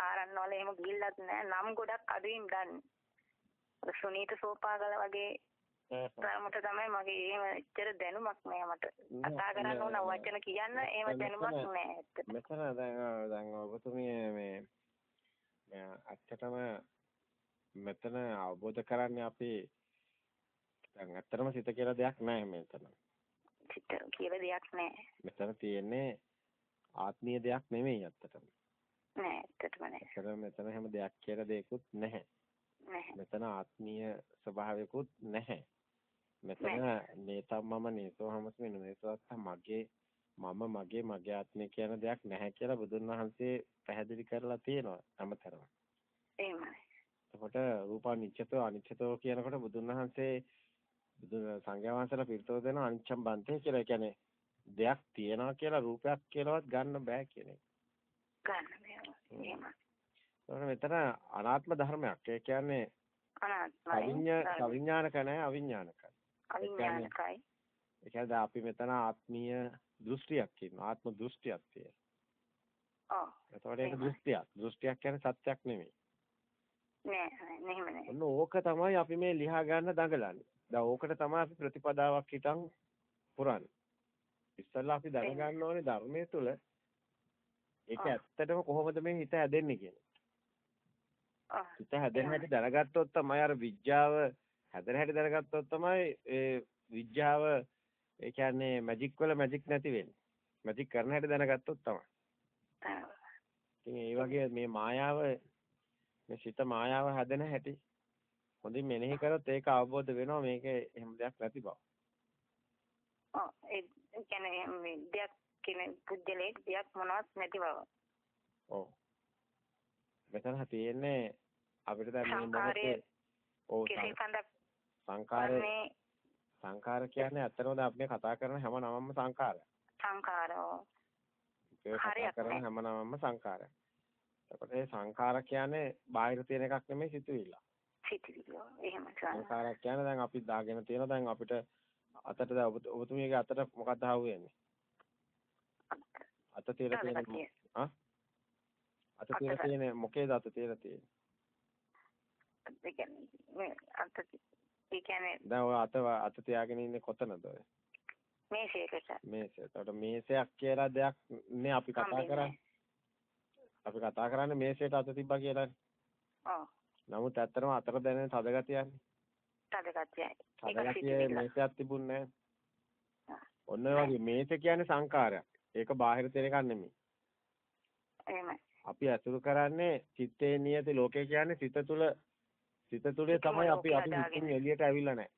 ආරන්නවල එහෙම ගිහිල්ලත් නැහැ. නම් ගොඩක් අඩුයින් දන්නේ. සුනීත සෝපාගල වගේ තරමට තමයි මගේ එහෙම එච්චර දැනුමක් නෑ මට. කතා කරන්න ඕන වචන කියන්න එහෙම දැනුමක් නෑ ඇත්තට. මෙතන දැන් දැන් ඔබතුමිය මේ ඇත්තටම මෙතන අවබෝධ කරන්නේ අපි දැන් ඇත්තටම සිත කියලා දෙයක් නැහැ මෙතන. සිත කියලා දෙයක් නැහැ. මෙතන තියෙන්නේ ආත්මීය දෙයක් නෙමෙයි ඇත්තටම. නෑ ඇත්තටම නෑ. ඇත්තටම මෙතන හැම දෙයක් කියලා දෙයක්වත් නැහැ. මෙතන ආත්මීය ස්වභාවයකුත් නැහැ. මෙතන නේතම්මම නේසෝ හමස්මි නේසෝත් මගේ මම මගේ මගේ ආත්මය කියන දෙයක් නැහැ කියලා බුදුන් වහන්සේ පැහැදිලි කරලා තියෙනවා හැමතරම. එහෙමයි. එතකොට රූපානිච්චතෝ අනිච්චතෝ කියනකොට බුදුන් වහන්සේ බුදුන් සංඝයා වහන්සේලා පිළිතෝ දෙන අනිච්චම් බන්තේ කියලා. ඒ කියන්නේ දෙයක් තියනවා කියලා රූපයක් කියලාවත් ගන්න බෑ කියන එක. ගන්න බෑ. එහෙමයි. මෙතන අනාත්ම ධර්මයක්. ඒ කියන්නේ අනාත්මයි. අවිඥානික නැහැ අවිඥානිකයි. අවිඥානිකයි. ඒ කියන්නේ අපි මෙතන ආත්මීය දෘෂ්ටියක් ඉන්නවා. ආත්ම දෘෂ්ටියක් තියෙනවා. ඔව්. එතකොට ඒක දෘෂ්ටියක්. දෘෂ්ටියක් කියන්නේ සත්‍යක් නෙමෙයි. නෑ නෙහෙම නෑ. ඔන්න ඕක තමයි අපි මේ ලියා ගන්න දඟලන්නේ. දැන් ඕකට තමයි අපි ප්‍රතිපදාවක් හිටන් පුරන්නේ. ඉස්සල්ලා අපි දැනගන්න ඕනේ ධර්මයේ තුල ඒක ඇත්තටම කොහොමද මේ හිත හැදෙන්නේ කියන්නේ. හිත හැදෙන හැටි දැනගත්තොත් තමයි අර විඥාව හැදෙන හැටි දැනගත්තොත් තමයි ඒ විඥාව ඒ කියන්නේ මැජික් වල මැජික් නැති වෙන්නේ. මැජික් කරන හැටි දැනගත්තොත් තමයි. ඉතින් ඒ වගේ මේ මායාව මේ සිත මායාව හැදෙන හැටි හොඳින් මෙනෙහි කරොත් ඒක අවබෝධ වෙනවා මේක එහෙම දෙයක් නැති බව. ඔව් ඒ කියන්නේ මේ දෙයක් කියන පුද්ගලෙක් දෙයක් මොනවත් නැති බව. ඔව්. මෙතන තියෙන්නේ අපිට දැන් මේ මොහොතේ ඔව් සංකාරය සංකාර කියන්නේ ඇත්තටම දැන් අපි කතා කරන හැම නමම සංකාරය. සංකාරෝ. හරියට කරන හැම නමම සංකාරය. එතකොට මේ සංකාර කියන්නේ බාහිර තියෙන එකක් නෙමෙයි සිතුවිල්ල. සිතුවිල්ල. එහෙම සංකාරයක් කියන්නේ දැන් අපි දාගෙන තියෙන දැන් අපිට අතට ඔබතුමියගේ අතට මොකක්ද හවුවෙන්නේ? අත තියලා තියෙන ආ අත තියලා තියෙන මොකේද අත තියලා තියෙන්නේ? ඒ කියන්නේ අත ඒ කියන්නේ දැන් ඔය අත අත තියාගෙන ඉන්නේ කොතනද ඔය? මේසයකට. මේසය. එතකොට මේසයක් කියලා දෙයක් නේ අපි කතා කරන්නේ. අපි කතා කරන්නේ මේසයට අත තිබ්බා කියලානේ. ඔව්. නමුත් ඇත්තටම අතර දැනෙන තද ගතියන්නේ. තද ගතියයි. තද ගතියේ මේසයක් තිබුණේ නැහැ. ඔන්න ඔය වගේ මේස කියන්නේ සංකාරයක්. ඒක බාහිර තියෙන එකක් නෙමෙයි. එහෙමයි. අපි අසුරු කරන්නේ චිත්තේ නියති ලෝකේ කියන්නේ සිත තුළ සිත තුළේ තමයි අපි අපි හිතින් එළියට ඇවිල්ලා නැහැ.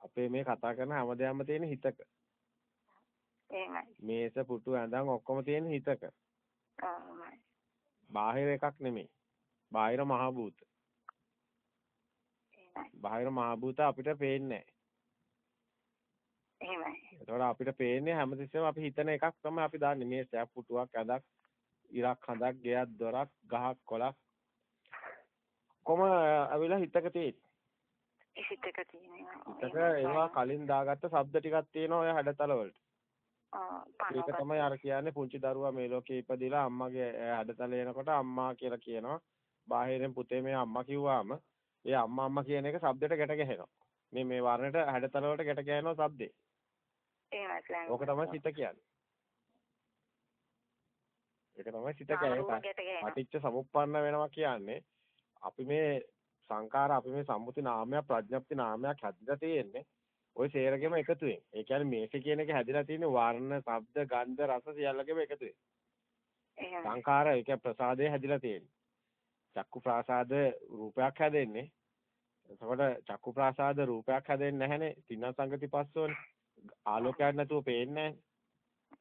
අපේ මේ කතා කරන හැමදේම තියෙන හිතක. එහෙමයි. මේස පුටු ඇඳන් ඔක්කොම තියෙන හිතක. ආමයි. බාහිර එකක් නෙමෙයි. බාහිර මහ භූත. බාහිර මහ භූත අපිට පේන්නේ එහෙමයි. ඒතකොට අපිට පේන්නේ හැමතිස්සෙම අපි හිතන එකක් තමයි අපි දාන්නේ මේසයක් පුටුවක් ඇඳක් ඉරක් හඳක් ගෙයක් දොරක් ගහක් කොළක් කොම අවිලා හිතක තියෙන්නේ. හිතක තියෙනවා. ඒවා කලින් දාගත්ත ශබ්ද ටිකක් තියෙනවා ඔය හැඩතල වලට. ඒක තමයි අර කියන්නේ පුංචි දරුවා මේ ලෝකේ ඉපදිලා අම්මගේ හැඩතල එනකොට අම්මා කියලා කියනවා. බාහිරින් පුතේ මේ අම්මා කිව්වාම ඒ අම්මා අම්මා කියන එක ශබ්දයට ගැට ගැහෙනවා. මේ මේ වර්ණයට හැඩතල වලට ගැට ගැහෙනවා ශබ්දේ. එහෙමයි. ඕක තමයි සිත කියන්නේ. ඒක තමයි සිත කියන්නේ. පටිච්ච සමුප්පන්න වෙනවා කියන්නේ අපි මේ සංඛාර අපි මේ සම්මුති නාමයක් ප්‍රඥප්ති නාමයක් හැදිලා තියෙන්නේ ওই සේරගෙම එකතුවෙන්. ඒ කියන්නේ මේක කියන එක හැදිලා තියෙන්නේ වර්ණ, ශබ්ද, ගන්ධ, රස සියල්ලගෙම එකතුවෙන්. සංඛාර ඒක ප්‍රසාදේ හැදිලා තියෙන්නේ. චක්කු ප්‍රාසාද රූපයක් හැදෙන්නේ. එතකොට චක්කු ප්‍රාසාද රූපයක් හැදෙන්නේ නැහනේ. තින්න සංගති පස්සෝනේ. ආලෝකයක් නැතුව පේන්නේ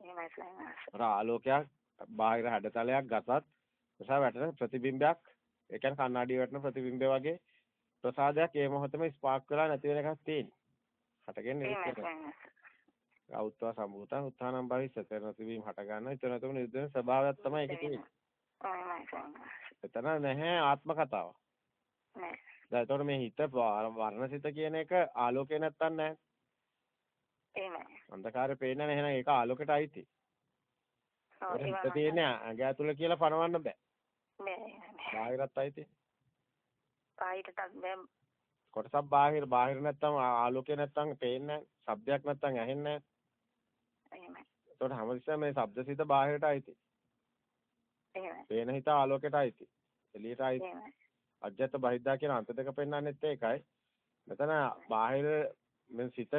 නැහැ. ආලෝකයක් බාහිර හැඩතලයක් ගසත් නිසා වැටෙන ප්‍රතිබිම්බයක් ඒ කියන්නේ කණ්ණාඩිය වැටෙන ප්‍රතිබිම්බය වගේ ප්‍රසාදයක් ඒ මොහොතේම ස්පාර්ක් වෙලා නැති වෙන එකක් තියෙන්නේ. හටගෙන ඉන්නේ. ගෞත්වා සම්භූතං උත්ථානම් භවිස්සත ප්‍රතිබිම්බ හට ගන්න. ඊතන තුන නිරුද්ධ ස්වභාවයක් තමයි ඒකේ තියෙන්නේ. එතන නැහැ ආත්ම කතාව. නෑ. දැන් එතකොට මේ හිත වර්ණසිත කියන එක ආලෝකේ නැත්තම් නැහැ. එහෙමයි. අන්ධකාරය පේන්නේ නැහැ එහෙනම් ඒක ආලෝකයට අයිති. ඔව් ඒවා තියෙන්නේ ඇඟ ඇතුලේ කියලා පනවන්න බෑ. නෑ. බාහිරත් අයිති. පායිටත් බෑ කොටසක් බාහිර බාහිර නැත්තම් ආලෝකය නැත්තම් පේන්නේ නැහැ. ශබ්දයක් නැත්තම් ඇහෙන්නේ නැහැ. එහෙමයි. ඒතකොට හැමතිස්සෙම මේ ශබ්දසිත බාහිරට අයිති. එහෙමයි. පේන හිත ආලෝකයට අයිති. එළියට අයිති. එහෙමයි. අජ්ජත් බහිද්දා කියන අන්ත දෙක පෙන්වන්නෙත් ඒකයි. මෙතන බාහිර මේ සිත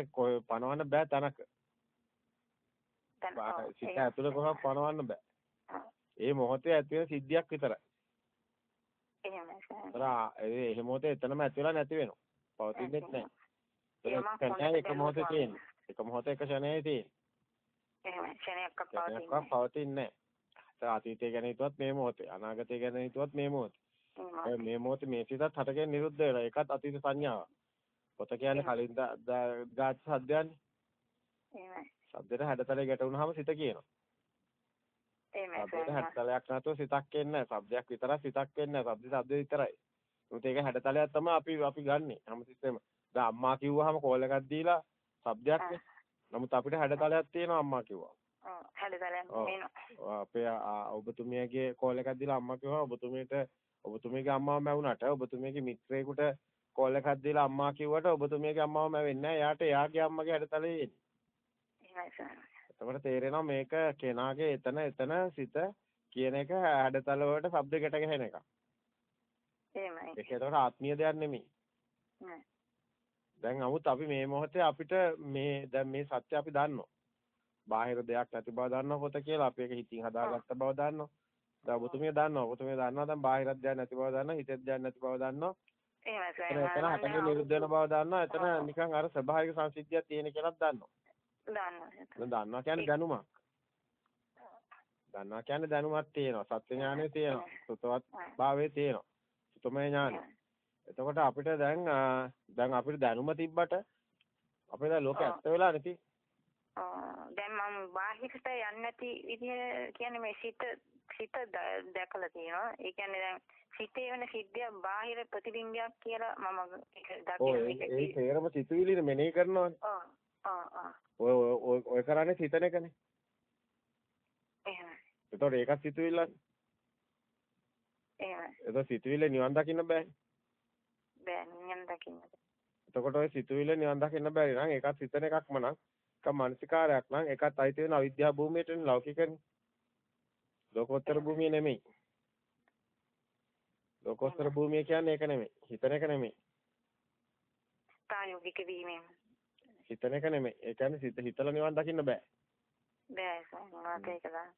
පනවන්න බෑ තනක. සිත ඒක- ඇතුලේ කොහොම පනවන්න බෑ. ඒ මොහොතේ ඇති වෙන සිද්ධියක් විතරයි. එහෙමයි ඒ මොහොතේ එතනම ඇති වෙලා නැති වෙනවා. පවතින්නෙත් නැහැ. ඒක මොහොතේ තියෙන්නේ. එක මොහොතේ එක ක්ෂණයයි තියෙන්නේ. එහෙමයි. ක්ෂණයක් ක්ෂණයක්වත් පවතින්නේ. පවතින්නේ නැහැ. අතීතය ගැන හිතුවත් මේ මොහොතේ අනාගතය ගැන හිතුවත් මේ මොහොතේ මේ මොහොතේ මේ සිතත් හටගෙන නිරුද්ධ වෙනවා ඒකත් අතීත සංඥාවක් පොත කියන්නේ කලින් ගාත් සද්දයන්නේ. එහෙමයි. සද්දෙට හැඩතලේ ගැටුණාම සිත කියනවා. එහෙමයි සද්දෙට. හැඩතලයක් නැතුව සිතක් එන්නේ නැහැ. සබ්දයක් විතරක් සිතක් එන්නේ නැහැ. සබ්ද සබ්ද විතරයි. මොකද ඒක හැඩතලයක් තමයි අපි අපි ගන්නෙ. හැමතිස්සෙම දැන් අම්මා කිව්වහම කෝල් එකක් දීලා සබ්දයක් නේ නමුත් අපිට හැඩතලයක් තියෙනවා අම්මා කිව්වා ඔව්. හැඩතලයක්. වෙනවා. අපේ ඔබතුමියගේ කෝල් එකක් දීලා අම්මා කිව්වා ඔබතුමියට ඔබතුමියගේ අම්මාව මැවුනට ඔබතුමියගේ මිත්‍රයෙකුට කෝල් එකක් දීලා අම්මා කිව්වට ඔබතුමියගේ අම්මාව මැවෙන්නේ නැහැ. එයාට එයාගේ අම්මගේ හැඩතලේ එන්නේ. එතකොට තේරෙනවා මේක කෙනාගේ එතන එතන සිත කියන එක හැඩතල වලට ශබ්ද ගැට ගැහෙන එක. එහෙමයි. ඒක එතකොට ආත්මීය දෙයක් නෙමෙයි. දැන් නමුත් අපි මේ මොහොතේ අපිට මේ දැන් මේ සත්‍ය අපි දන්නවා. බාහිර දෙයක් නැති බව දන්නවා පොත කියලා අපි ඒක හිතින් හදාගත්ත බව දන්නවා. දැන් ඔබතුමිය දන්නවා. ඔබතුමිය දන්නවා දැන් බාහිරත් දෙයක් නැති බව දන්නවා. හිතෙත් දෙයක් නැති බව දන්නවා. එහෙමයි. එතන හටගෙන නිරුද්ධ වෙන බව දන්නවා. එතන නිකන් අර ස්වභාවික සංසිද්ධියක් තියෙන කියලාත් දන්නවා. දන්නවා. දැන් දන්නවා කියන්නේ දැනුමක්. දන්නවා කියන්නේ දැනුමක් තියෙනවා. සත්‍ය ඥානය තියෙනවා. සුතවත් භාවයේ තියෙනවා. සුතමය ඥානය. එතකොට අපිට දැන් දැන් අපිට දැනුම තිබ්බට අපේ දැන් ලෝකෙ ඇත්ත වෙලා නැති. දැන් මම බාහිරට යන්නේ නැති විදිහ කියන්නේ මේ සිත සිත දැකලා තියෙනවා. ඒ කියන්නේ දැන් සිතේ වෙන සිද්ධිය බාහිර ප්‍රතිබිම්බයක් කියලා මම ඒක දකින්න ඒ තේරම සිතුවිලිනේ මෙනෙහි කරනවානේ. ඔව්. ඔව්. ඔය ඔය- ඔය කරන්නේ සිතන එකනේ. එහෙමයි. එතකොට ඒකත් සිතුවිල්ලක්. එහෙමයි. එතකොට සිතුවිල්ල නිවන් දකින්න බෑ. බෑ නියම් දකින්න. එතකොට ඔය සිතුවිල්ල නිවන් දකින්න බැරි නම් ඒකත් සිතන එකක්ම නම් ඒක මානසිකාරයක් නම් ඒකත් අයිති වෙන අවිද්‍යා භූමියටනේ ලෞකිකනේ. ලෝකෝත්තර භූමිය නෙමෙයි. ලෝකෝත්තර භූමිය කියන්නේ ඒක නෙමෙයි. හිතන එක නෙමෙයි. ප්‍රායෝගික වීමෙන් හිතන එක නෙමෙයි. ඒ කියන්නේ සිත හිතලා නිවන් දකින්න බෑ. බෑ සමහරවිට ඒක දාන්න.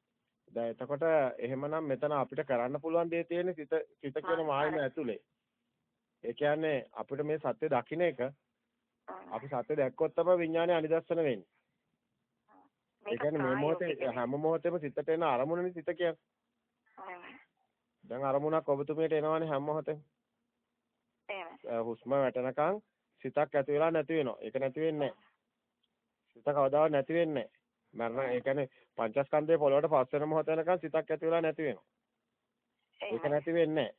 දැන් එතකොට එහෙමනම් මෙතන අපිට කරන්න පුළුවන් දේ තියෙන්නේ සිත සිත කියන මායිම ඇතුලේ. ඒ කියන්නේ අපිට මේ සත්‍ය දකින්න එක අපි සත්‍ය දැක්කොත් තමයි විඥානේ අනිදස්සන වෙන්නේ. ඒ කියන්නේ මේ මොහොතේ හැම මොහොතෙම සිතට එන අරමුණනේ සිත කියන්නේ. දැන් අරමුණක් ඔබතුමියට එනවනේ හැම මොහොතෙම. එහෙමයි. හුස්ම වැටෙනකන් සිතක් ඇති වෙලා නැති වෙනවා. ඒක නැති වෙන්නේ. සිත කවදාවත් නැති වෙන්නේ නැහැ. මරණ ඒ කියන්නේ පංචස්කන්ධයේ පොළොවට පස් වෙන මොහොත වෙනකන් සිතක් ඇති වෙලා නැති වෙනවා. ඒක නැති වෙන්නේ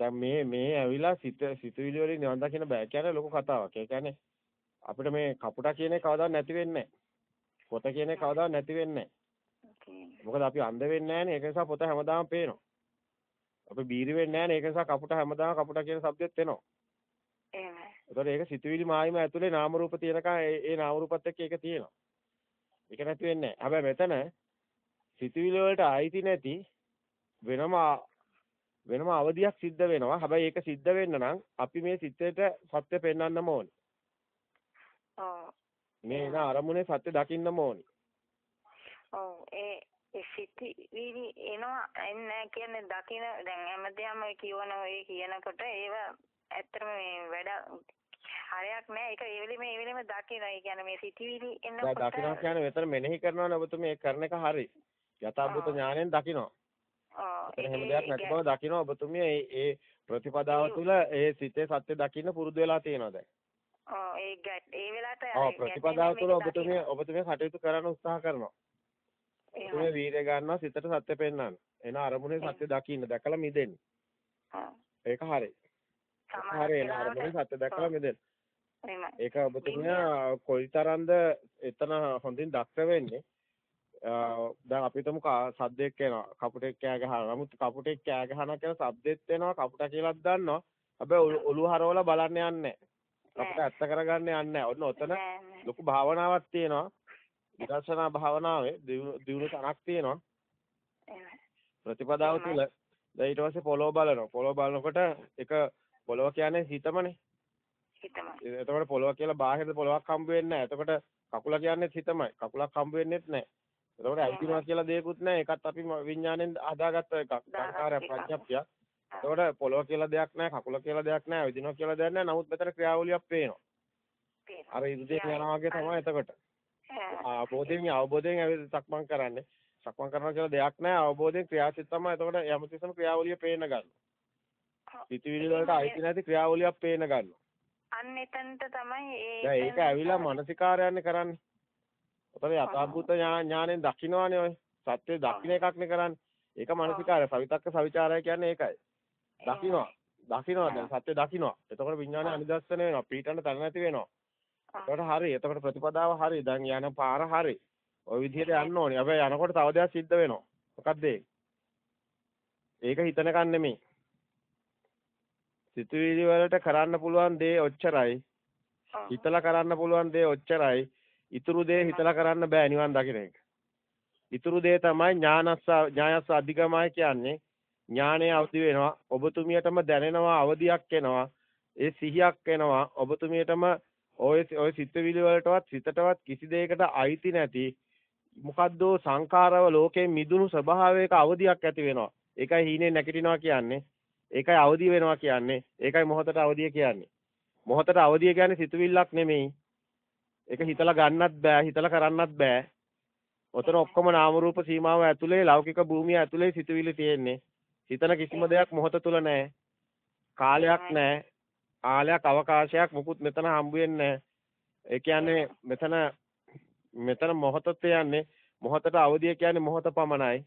දැන් මේ මේ ඇවිලා සිත සිතුවිලි වලින් නිවන් දකින්න බෑ කියන්නේ ලොකු කතාවක්. ඒ කියන්නේ අපිට මේ කපුටා කියන එක කවදාවත් නැති වෙන්නේ පොත කියන එක කවදාවත් නැති වෙන්නේ මොකද අපි අන්ධ වෙන්නේ නැහනේ. ඒක නිසා පොත හැමදාම පේනවා. අපි බීරි වෙන්නේ නැහැ නේ. ඒක නිසා කපුට හැමදාම කපුට කියන શબ્දෙත් එනවා. එහෙමයි. ඒතකොට ඒක සිතුවිලි මායිම ඇතුලේ නාම රූප තියෙනකන් ඒ නාම රූපත් එක්ක ඒක තියෙනවා. ඒක නැති වෙන්නේ නැහැ. හැබැයි මෙතන සිතුවිලි වලට ආйти නැති වෙනම වෙනම අවධියක් සිද්ධ වෙනවා. හැබැයි ඒක සිද්ධ වෙන්න නම් අපි මේ සිතේට සත්‍ය පෙන්වන්නම ඕනේ. මේ එන අරමුණේ සත්‍ය දකින්නම ඕනේ. ඔව් ඒ සිතිවිලි එනවා එන්නේ කියන්නේ දකින දැන් හැමදේම කියවන ඔය කියනකොට ඒව ඇත්තටම මේ වැඩ හරයක් නෑ ඒක ඒ වෙලෙම ඒ වෙලෙම දකින ඒ කියන්නේ මේ සිතිවිලි දැන් එනකොට දකින්න කියන්නේ මෙතන මෙනෙහි කරනවනේ ඔබතුමී ඒ කරන එක හරි. යථාභූත ඥාණයෙන් දකිනවා. ඔව් එතන හැම දෙයක් නැති බව දකිනවා ඔබතුමිය ඒ ඒ ප්‍රතිපදාව තුළ ඒ සිතේ සත්‍ය දකින්න පුරුදු වෙලා තියෙනවා දැන්. ඔව් ඒ ඒ වෙලාවට ඔව් ප්‍රතිපදාව තුළ ඔබතුමිය ඔබතුමිය කටයුතු කරන්න උත්සාහ කරනවා. ඔබතුමිය වීර්ය ගන්නවා සිතට සත්‍ය පෙන්වන්න. එන අරමුණේ සත්‍ය දකින්න දැකලා මිදෙන්න. ඒක හරි. හරි එන අරමුණේ සත්‍ය දැකලා මිදෙන්න. ඒක ඔබතුමිය කොයිතරම්ද එතන හොඳින් දක්ෂ වෙන්නේ? දැන් අපි හිතමු සද්දයක් එනවා කපුටෙක් කෑ ගහනවා. නමුත් කපුටෙක් කෑ ගහනවා කියන සද්දෙත් එනවා කපුටා කියලාත් දන්නවා. හැබැයි ඔළුව හරවලා බලන්න යන්නේ. කපුට ඇත්ත කරගන්න යන්නේ නැහැ ඔන්න ඔතන ලොකු භාවනාවක් තියෙනවා විදර්ශනා භාවනාවේ දියුණු තනක් තියෙනවා. ප්‍රතිපදාව තුළ. දැන් ඊට පස්සේ පොළොව බලනවා. පොළොව බලනකොට එක පොළොව කියන්නේ හිතමනේ. හිතමයි. එතකොට පොළොව කියලා බාහිර පොළොවක් හම්බ වෙන්නේ නැහැ. එතකොට කකුල කියන්නේ හිතමයි. කකුලක් හම්බ වෙන්නේත් නැහැ. එතකොට ඇවිදිනවා කියලා දෙයක්වත් නැහැ. ඒකත් අපි විඥාණයෙන් හදාගත්ත එකක්. සංකාරය ප්‍රඥප්තිය. එතකොට පොළොව කියලා දෙයක් නැහැ, කකුල කියලා දෙයක් නැහැ, ඇවිදිනවා කියලා දෙයක් නැහැ. නමුත් මෙතන ක්‍රියාවලියක් පේනවා. අර ඉරුදෙන් යනවා වගේ තමයි එතකොට. අවබෝධයෙන් අවබෝධයෙන් ඇවිත් සක්මන් කරන්නේ. සක්මන් කරනවා කියලා දෙයක් නැහැ. අවබෝධයෙන් ක්‍රියාසිත තමයි එතකොට යම්කිසම ක්‍රියාවලිය පේන ගන්නවා. පිටිවිලි වලට අයිති නැති ක්‍රියාවලියක් පේන ගන්නවා. අන්න එතනට තමයි ඒ ඒක ඇවිල්ලා මානසිකාරයන්නේ කරන්නේ. ඔතන යථාභූත ඥාණයෙන් දකින්නවානේ ඔය. සත්‍ය දකින්න එකක්නේ කරන්නේ. ඒක මානසිකාරය. සවිතක්ක සවිචාරය කියන්නේ ඒකයි. දකින්නවා. දකින්නවා දැන් සත්‍ය දකින්නවා. එතකොට විඥානය අනිදස්සන වෙනවා. පීඩන තන නැති වෙනවා. එතකොට හරි. එතකොට ප්‍රතිපදාව හරි. දැන් යන පාර හරි. ওই විදිහට යන්න ඕනේ. හැබැයි යනකොට තව දෙයක් සිද්ධ වෙනවා. මොකද්ද ඒක හිතනකන් නෙමෙයි. සිතුවිලි වලට කරන්න පුළුවන් දේ ඔච්චරයි. හිතලා කරන්න පුළුවන් දේ ඔච්චරයි. ඉතුරු දේ හිතලා කරන්න බෑ නිවන් දකින්න එක. ඉතුරු දේ තමයි ඥානස්ස ඥායස්ස අධිගමයි කියන්නේ. ඥානය අවදි වෙනවා. ඔබතුමියටම දැනෙනවා අවදියක් එනවා. ඒ සිහියක් එනවා. ඔබතුමියටම ඔය ඔය සිතවිලි වලටවත් සිතටවත් කිසි දෙයකට අයිති නැති මොකද්දෝ සංඛාරව ලෝකයෙන් මිදුණු ස්වභාවයක අවදියක් ඇති වෙනවා. ඒකයි හීනේ නැගිටිනවා කියන්නේ. ඒකයි අවදි වෙනවා කියන්නේ. ඒකයි මොහොතට අවදිය කියන්නේ. මොහොතට අවදිය කියන්නේ සිතුවිල්ලක් නෙමෙයි. ඒක හිතලා ගන්නත් බෑ හිතලා කරන්නත් බෑ. ඔතන ඔක්කොම නාම රූප සීමාව ඇතුලේ ලෞකික භූමිය ඇතුලේ සිතුවිලි තියෙන්නේ. හිතන කිසිම දෙයක් මොහොත තුල නැහැ. කාලයක් නැහැ. ආලයක් අවකාශයක් මුකුත් මෙතන හම්බ වෙන්නේ ඒ කියන්නේ මෙතන මෙතන මොහොතත් යන්නේ මොහොතට අවදිය කියන්නේ මොහොත පමණයි.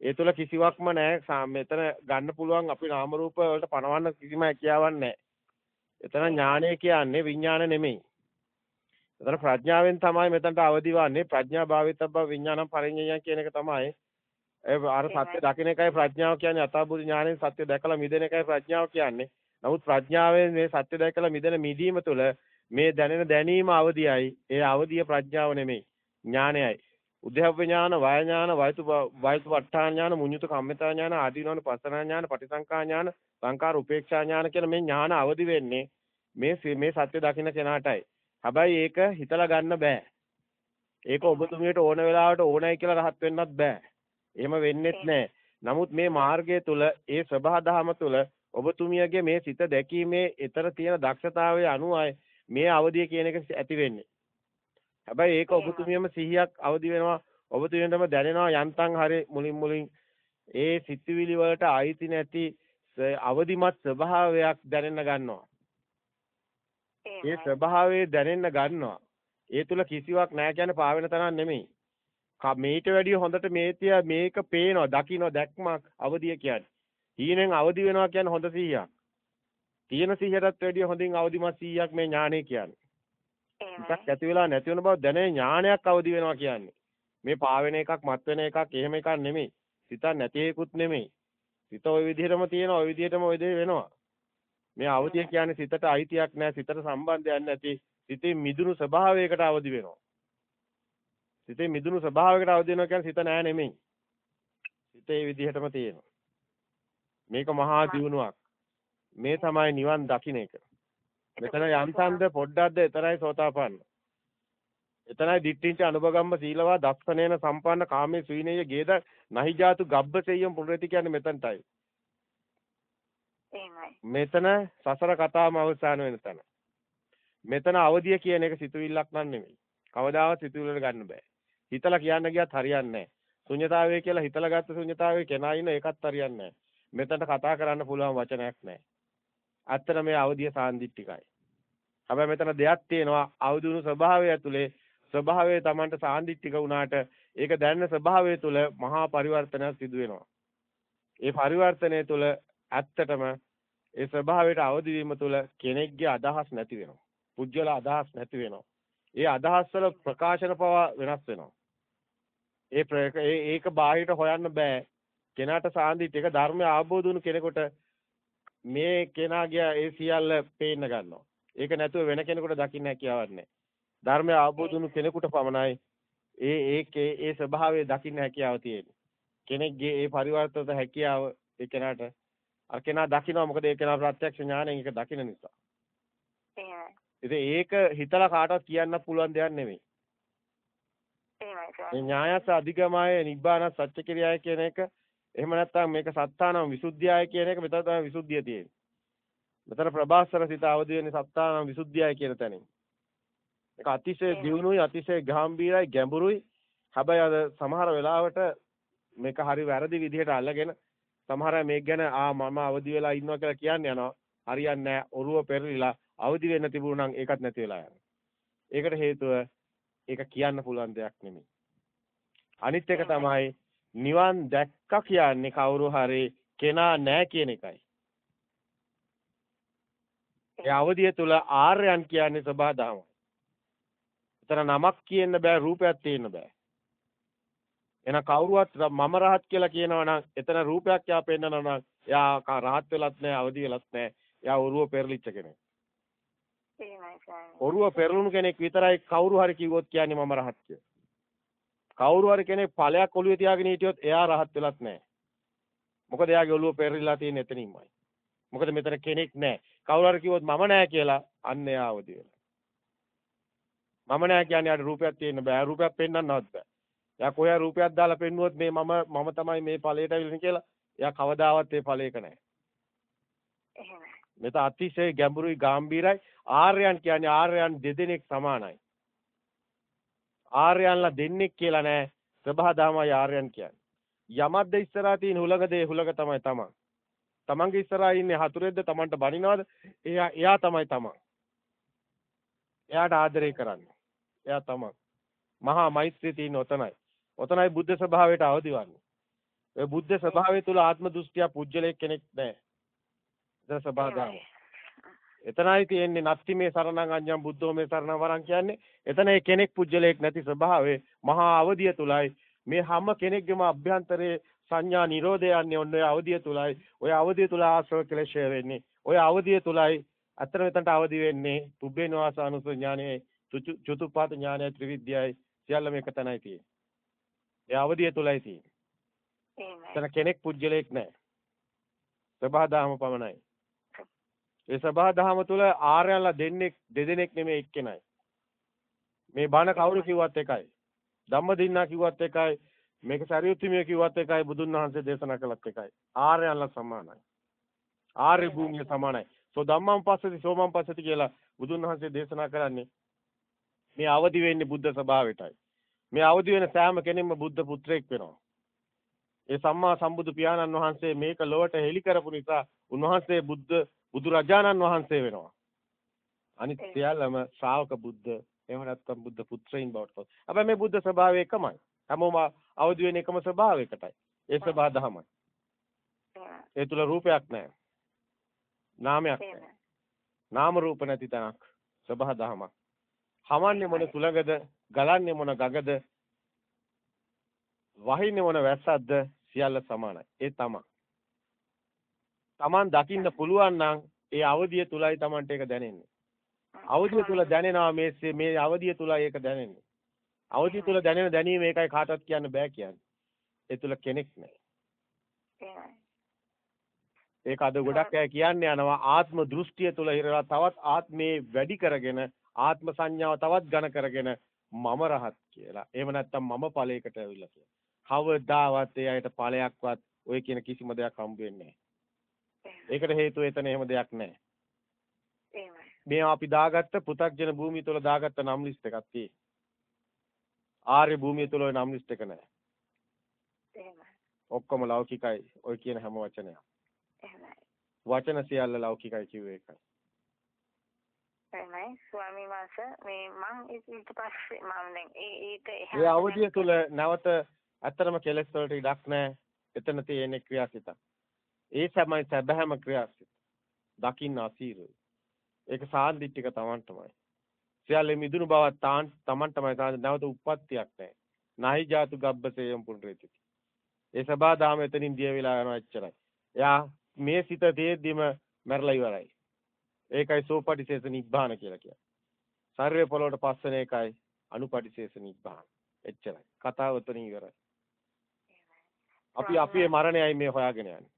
ඒ තුල කිසිවක්ම නැහැ. මෙතන ගන්න පුළුවන් අපි නාම රූප වලට පණවන්න කිසිම හැකියාවක් නැහැ. එතන ඥානය කියන්නේ විඥාන නෙමෙයි. එතන ප්‍රඥාවෙන් තමයි මෙතනට අවදි වන්නේ ප්‍රඥා භාවිතබ්බ විඥානම් පරිඤ්ඤය කියන එක තමයි ඒ අර සත්‍ය දකින්න එකයි ප්‍රඥාව කියන්නේ අතාබුද්ධ ඥාණයෙන් සත්‍ය දැකලා මිදෙන එකයි ප්‍රඥාව කියන්නේ. නමුත් ප්‍රඥාවෙන් මේ සත්‍ය දැකලා මිදෙන මිදීම තුළ මේ දැනෙන දැනීම අවදියයි. ඒ අවදිය ප්‍රඥාව නෙමෙයි. ඥානයයි. උද්‍යප්ප ඥාන, වාය ඥාන, වයතු වයතු වට්ටාන ඥාන, මුඤ්ඤුත කම්මිතා ඥාන, ආදීනවන පස්සනා ඥාන, පටිසංකා ඥාන, සංකාර උපේක්ෂා ඥාන කියන මේ ඥාන අවදි වෙන්නේ මේ මේ සත්‍ය දකින්න කෙනාටයි. හැබැයි ඒක හිතලා ගන්න බෑ. ඒක ඔබතුමියට ඕන වෙලාවට ඕනයි කියලා රහත් වෙන්නත් බෑ. එහෙම වෙන්නෙත් නෑ. නමුත් මේ මාර්ගය තුල ඒ සබහා දහම තුල ඔබතුමියගේ මේ සිත දැකීමේ ඊතර තියෙන දක්ෂතාවයේ අනුවයි මේ අවදිය කියන එක ඇති වෙන්නේ. හැබැයි ඒක ඔබතුමියම සිහියක් අවදි වෙනවා ඔබතුමියටම දැනෙනවා යන්තම් හරි මුලින් මුලින් ඒ සිත්විලි වලට අයිති නැති අවදිමත් ස්වභාවයක් දැනෙන්න ගන්නවා. ඒ ස්වභාවය දැනෙන්න ගන්නවා. ඒ තුල කිසිවක් නැහැ කියන්නේ පාවෙන තරම් නෙමෙයි. මේට වැඩිය හොඳට මේතිය මේක පේනවා, දකින්න දැක්මක් අවදිය කියන්නේ. හීනෙන් අවදි වෙනවා කියන්නේ හොඳ සිහියක්. තියෙන සිහියටත් වැඩිය හොඳින් අවදිමත් සිහියක් මේ ඥානය කියන්නේ. එකක් ඇති වෙලා නැති වෙන බව දැනේ ඥානයක් අවදි වෙනවා කියන්නේ. මේ පාවෙන එකක් මත් වෙන එකක් එහෙම එකක් නෙමෙයි. සිතක් නැති එකකුත් නෙමෙයි. සිත ওই විදිහටම තියෙනවා, ওই විදිහටම ওই දේ වෙනවා. මේ අවදිය කියන්නේ සිතට අයිතියක් නැහැ සිතට සම්බන්ධයක් නැති සිතේ මිදුණු ස්වභාවයකට අවදි වෙනවා සිතේ මිදුණු ස්වභාවයකට අවදි වෙනවා කියන්නේ සිත නෑ නෙමෙයි සිතේ විදිහටම තියෙනවා මේක මහා දියුණුවක් මේ තමයි නිවන් දකින්න එක මෙතන යන්තන්ද පොඩ්ඩක්ද එතරයි සෝතාපන්න එතනයි දිට්ඨිංච අනුභගම්ම සීලවා දස්සනේන සම්පන්න කාමේ සුවිනේය ගේද නහි ජාතු ගබ්බසෙය්‍යම් පුරේති කියන්නේ මෙතනටයි මෙතන සසර කතාවම අවසාන වෙන තැන. මෙතන අවදිය කියන එක සිතුවිල්ලක් නන් නෙමෙයි. කවදාවත් සිතුවිල්ලට ගන්න බෑ. හිතලා කියන්න ගියත් හරියන්නේ නැහැ. ශුන්‍යතාවය කියලා හිතලා ගත්ත ශුන්‍යතාවයේ කෙනා ඉන්න ඒකත් හරියන්නේ නැහැ. මෙතනට කතා කරන්න පුළුවන් වචනයක් නැහැ. ඇත්තට මේ අවදිය සාන්දිටිකයි. හැබැයි මෙතන දෙයක් තියෙනවා අවදුණු ස්වභාවය ඇතුලේ ස්වභාවය Tamanට සාන්දිටික වුණාට ඒක දැනන ස්වභාවය තුල මහා පරිවර්තනයක් සිදු වෙනවා. ඒ පරිවර්තනය තුල ඇත්තටම ඒ ස්වභාවයට අවදි වීම තුළ කෙනෙක්ගේ අදහස් නැති වෙනවා. පුජ්‍යල අදහස් නැති වෙනවා. ඒ අදහස් වල ප්‍රකාශන පව වෙනස් වෙනවා. ඒ ඒක බාහිරට හොයන්න බෑ. කෙනාට සාන්දිට ඒක ධර්මය ආબોධ වුණු කෙනෙකුට මේ කෙනාගේ ඒ සියල්ල පේන්න ගන්නවා. ඒක නැතුව වෙන කෙනෙකුට දකින්න හැකියාවක් නැහැ. ධර්මය ආબોධ වුණු කෙනෙකුට පමණයි ඒ ඒකේ ඒ ස්වභාවය දකින්න හැකියාව තියෙන්නේ. කෙනෙක්ගේ ඒ පරිවර්තත හැකියාව ඒ කෙනාට අර කෙනා දකිනවා මොකද ඒ කෙනා ප්‍රත්‍යක්ෂ ඥාණයෙන් ඒක දකින නිසා. එහෙමයි. ඉතින් ඒක හිතලා කාටවත් කියන්න පුළුවන් දෙයක් නෙමෙයි. එහෙමයි මේ ඥායස අධිගමය නිබ්බාන සත්‍ය කිරියාය කියන එක එහෙම නැත්නම් මේක සත්තානම් විසුද්ධියයි කියන එක මෙතන තමයි විසුද්ධිය තියෙන්නේ. මෙතන ප්‍රභාස්වර සිත අවදි වෙන්නේ සත්තානම් විසුද්ධියයි කියන තැනින්. ඒක අතිශය දියුණුයි අතිශය ගැඹීරයි ගැඹුරුයි. හැබැයි අද සමහර වෙලාවට මේක හරි වැරදි විදිහට අල්ලගෙන සමහර අය මේක ගැන ආ මම අවදි වෙලා ඉන්නවා කියලා කියන්නේ යනවා. හරියන්නේ නැහැ. ඔරුව පෙරලිලා අවදි වෙන්න තිබුණා නම් ඒකත් නැති වෙලා යනවා. ඒකට හේතුව ඒක කියන්න පුළුවන් දෙයක් නෙමෙයි. අනිත් එක තමයි නිවන් දැක්කා කියන්නේ කවුරු හරි කෙනා නැහැ කියන එකයි. ඒ අවදිය තුල ආර්යයන් කියන්නේ සබහාදහමයි. එතන නමක් කියන්න බෑ රූපයක් තියෙන්න බෑ. එන කවුරුවත් මම රහත් කියලා කියනවා නම් එතන රූපයක් යා පෙන්නනවා නම් එයා රහත් වෙලත් නැහැ අවදි වෙලත් නැහැ. එයා ඔරුව පෙරලිච්ච කෙනෙක්. ඔරුව පෙරළුණු කෙනෙක් විතරයි කවුරු හරි කිව්වොත් කියන්නේ මම රහත් කියලා. කවුරු හරි කෙනෙක් ඵලයක් ඔළුවේ තියාගෙන හිටියොත් එයා රහත් වෙලත් නැහැ. මොකද එයාගේ ඔළුව පෙරලිලා තියෙන එතනින්මයි. මොකද මෙතන කෙනෙක් නැහැ. කවුරු හරි කිව්වොත් මම නැහැ කියලා අන්න එයා අවදි වෙනවා. මම නැහැ කියන්නේ යාට රූපයක් තියෙන්න බෑ. රූපයක් පෙන්වන්නවත් බෑ. එයා කොහේ රූපයක් දාලා පෙන්නුවොත් මේ මම මම තමයි මේ ඵලයට අවිලන්නේ කියලා එයා කවදාවත් ඒ ඵලයක නැහැ. එහෙමයි. මෙත අතිශය ගැඹුරුයි ගැඹීරයි ආර්යයන් කියන්නේ ආර්යයන් දෙදෙනෙක් සමානයි. ආර්යයන්ලා දෙන්නෙක් කියලා නෑ ප්‍රභා දාමයි ආර්යයන් කියන්නේ. යමද්ද ඉස්සරහා තියෙන හුලඟ දේ හුලඟ තමයි තමන්. තමන්ගේ ඉස්සරහා ඉන්නේ හතුරෙද්ද තමන්ට බනිනවද? එයා එයා තමයි තමන්. එයාට ආදරය කරන්න. එයා තමන්. මහා මෛත්‍රිය තියෙන ඔතනයි. ඔතනයි බුද්ධ ස්වභාවයට අවදිවන්නේ. ඒ බුද්ධ ස්වභාවය තුල ආත්ම දෘෂ්ටිය පුජ්‍යලයක් කෙනෙක් නැහැ. එතන ස්වභාවය. එතනයි තියෙන්නේ නත්ති මේ සරණං අඤ්ඤං බුද්ධෝ මේ සරණං වරං කියන්නේ. එතන ඒ කෙනෙක් පුජ්‍යලයක් නැති ස්වභාවය මහා අවදිය තුලයි මේ හැම කෙනෙක්ගේම අභ්‍යන්තරයේ සංඥා නිරෝධය යන්නේ ඔන්න ඔය අවදිය තුලයි. ඔය අවදිය තුල ආශ්‍රව කෙලෙෂය වෙන්නේ. ඔය අවදිය තුලයි අතර මෙතනට අවදි වෙන්නේ පුබ්බේන වාසානුස ඥානයේ චතුප්පාත ඥානය ත්‍රිවිද්‍යයි සියල්ලම එක තැනයි තියෙන්නේ. ඒ අවදිය තුලයි තියෙන්නේ. එතන කෙනෙක් පුජ්‍යලයක් නැහැ. සබහාදාම පමණයි. ඒ සබහාදාම තුල ආර්යයන්ලා දෙන්නෙක් දෙදෙනෙක් නෙමෙයි එක්කෙනයි. මේ බණ කවුරු කිව්වත් එකයි. ධම්මදින්නා කිව්වත් එකයි. මේක සරියුත්තිමිය කිව්වත් එකයි බුදුන් වහන්සේ දේශනා කළත් එකයි. ආර්යයන්ලා සමානයි. ආර්ය භූමිය සමානයි. සෝ ධම්මං පස්සති සෝමං පස්සති කියලා බුදුන් වහන්සේ දේශනා කරන්නේ මේ අවදි වෙන්නේ බුද්ධ ස්වභාවයටයි. මේ අවදි වෙන සෑම කෙනෙක්ම බුද්ධ පුත්‍රයෙක් වෙනවා. ඒ සම්මා සම්බුදු පියාණන් වහන්සේ මේක ලොවට හෙළි කරපු නිසා උන්වහන්සේ බුද්ධ බුදුරජාණන් වහන්සේ වෙනවා. අනිත් සියල්ලම ශ්‍රාවක බුද්ධ එහෙම නැත්නම් බුද්ධ පුත්‍රයින් බවට පත්. හැබැයි මේ බුද්ධ ස්වභාවය එකමයි. හැමෝම අවදි වෙන එකම ස්වභාවයකටයි. ඒ ස්වභාව දහමයි. ඒ තුල රූපයක් නැහැ. නාමයක් නැහැ. නාම රූප නැති තැනක් ස්වභාව දහමක්. හමන්නේ මොන තුලගද, ගලන්නේ මොන ගගද, වහින්නේ මොන වැස්සක්ද සියල්ල සමානයි. ඒ තමයි. Taman දකින්න පුළුවන් නම් ඒ අවදිය තුලයි Tamanට ඒක දැනෙන්නේ. අවදිය තුල දැනෙනවා මේ මේ අවදිය තුලයි ඒක දැනෙන්නේ. අවදිය තුල දැනෙන දැනීම ඒකයි කාටවත් කියන්න බෑ කියන්නේ. ඒ තුල කෙනෙක් නැහැ. ඒක අද ගොඩක් අය කියන්නේ යනවා ආත්ම දෘෂ්ටිය තුල ඉරලා තවත් ආත්මේ වැඩි කරගෙන ආත්ම සංඥාව තවත් ඝන කරගෙන මම රහත් කියලා. එහෙම නැත්නම් මම ඵලයකට ඇවිල්ලා කියලා. කවදාවත් ඒ අයට ඵලයක්වත් ඔය කියන කිසිම දෙයක් හම්බ වෙන්නේ ඒකට හේතුව එතන එහෙම දෙයක් නැහැ. මේ අපි දාගත්ත පෘථග්ජන භූමිය තුළ දාගත්ත නම් ලිස්ට් එකක් තියෙන්නේ. ආර්ය භූමිය තුළ ওই නම් ලිස්ට් එක නැහැ. ඔක්කොම ලෞකිකයි ඔය කියන හැම වචනයක්. වචන සියල්ල ලෞකිකයි කිව්වේ ඒකයි. එහෙමයි ස්වාමී වහන්සේ මේ මං ඊට පස්සේ මම දැන් ඒක ඒ අවධිය තුල නැවත ඇත්තටම කෙලෙස් වලට ඉඩක් නැහැ. එතන තියෙන ක්‍රියාසිත. ඒ තමයි සැබෑම ක්‍රියාසිත. දකින්න අසීරුයි. ඒක සාන්දිටික තමන් තමයි. සියල්ල මිදුණු බව තාන් තමන් තමයි නැවත උප්පත්තියක් නැහැ. නහි ජාතු ගබ්බසේයම් පුනරේති. ඒ සබා දාම එතනින් දිය වෙලා යනවා එච්චරයි. එයා මේ සිත තේද්දිම මැරලා ඉවරයි. ඒකයි සෝපටිශේෂ නිබ්බාන කියලා කියන්නේ. ශරීරය පොළොවට පස්සන එකයි අනුපටිශේෂ නිබ්බාන. එච්චරයි. කතාව උතනින් ඉවරයි. අපි අපේ මරණයයි මේ හොයාගෙන යන්නේ.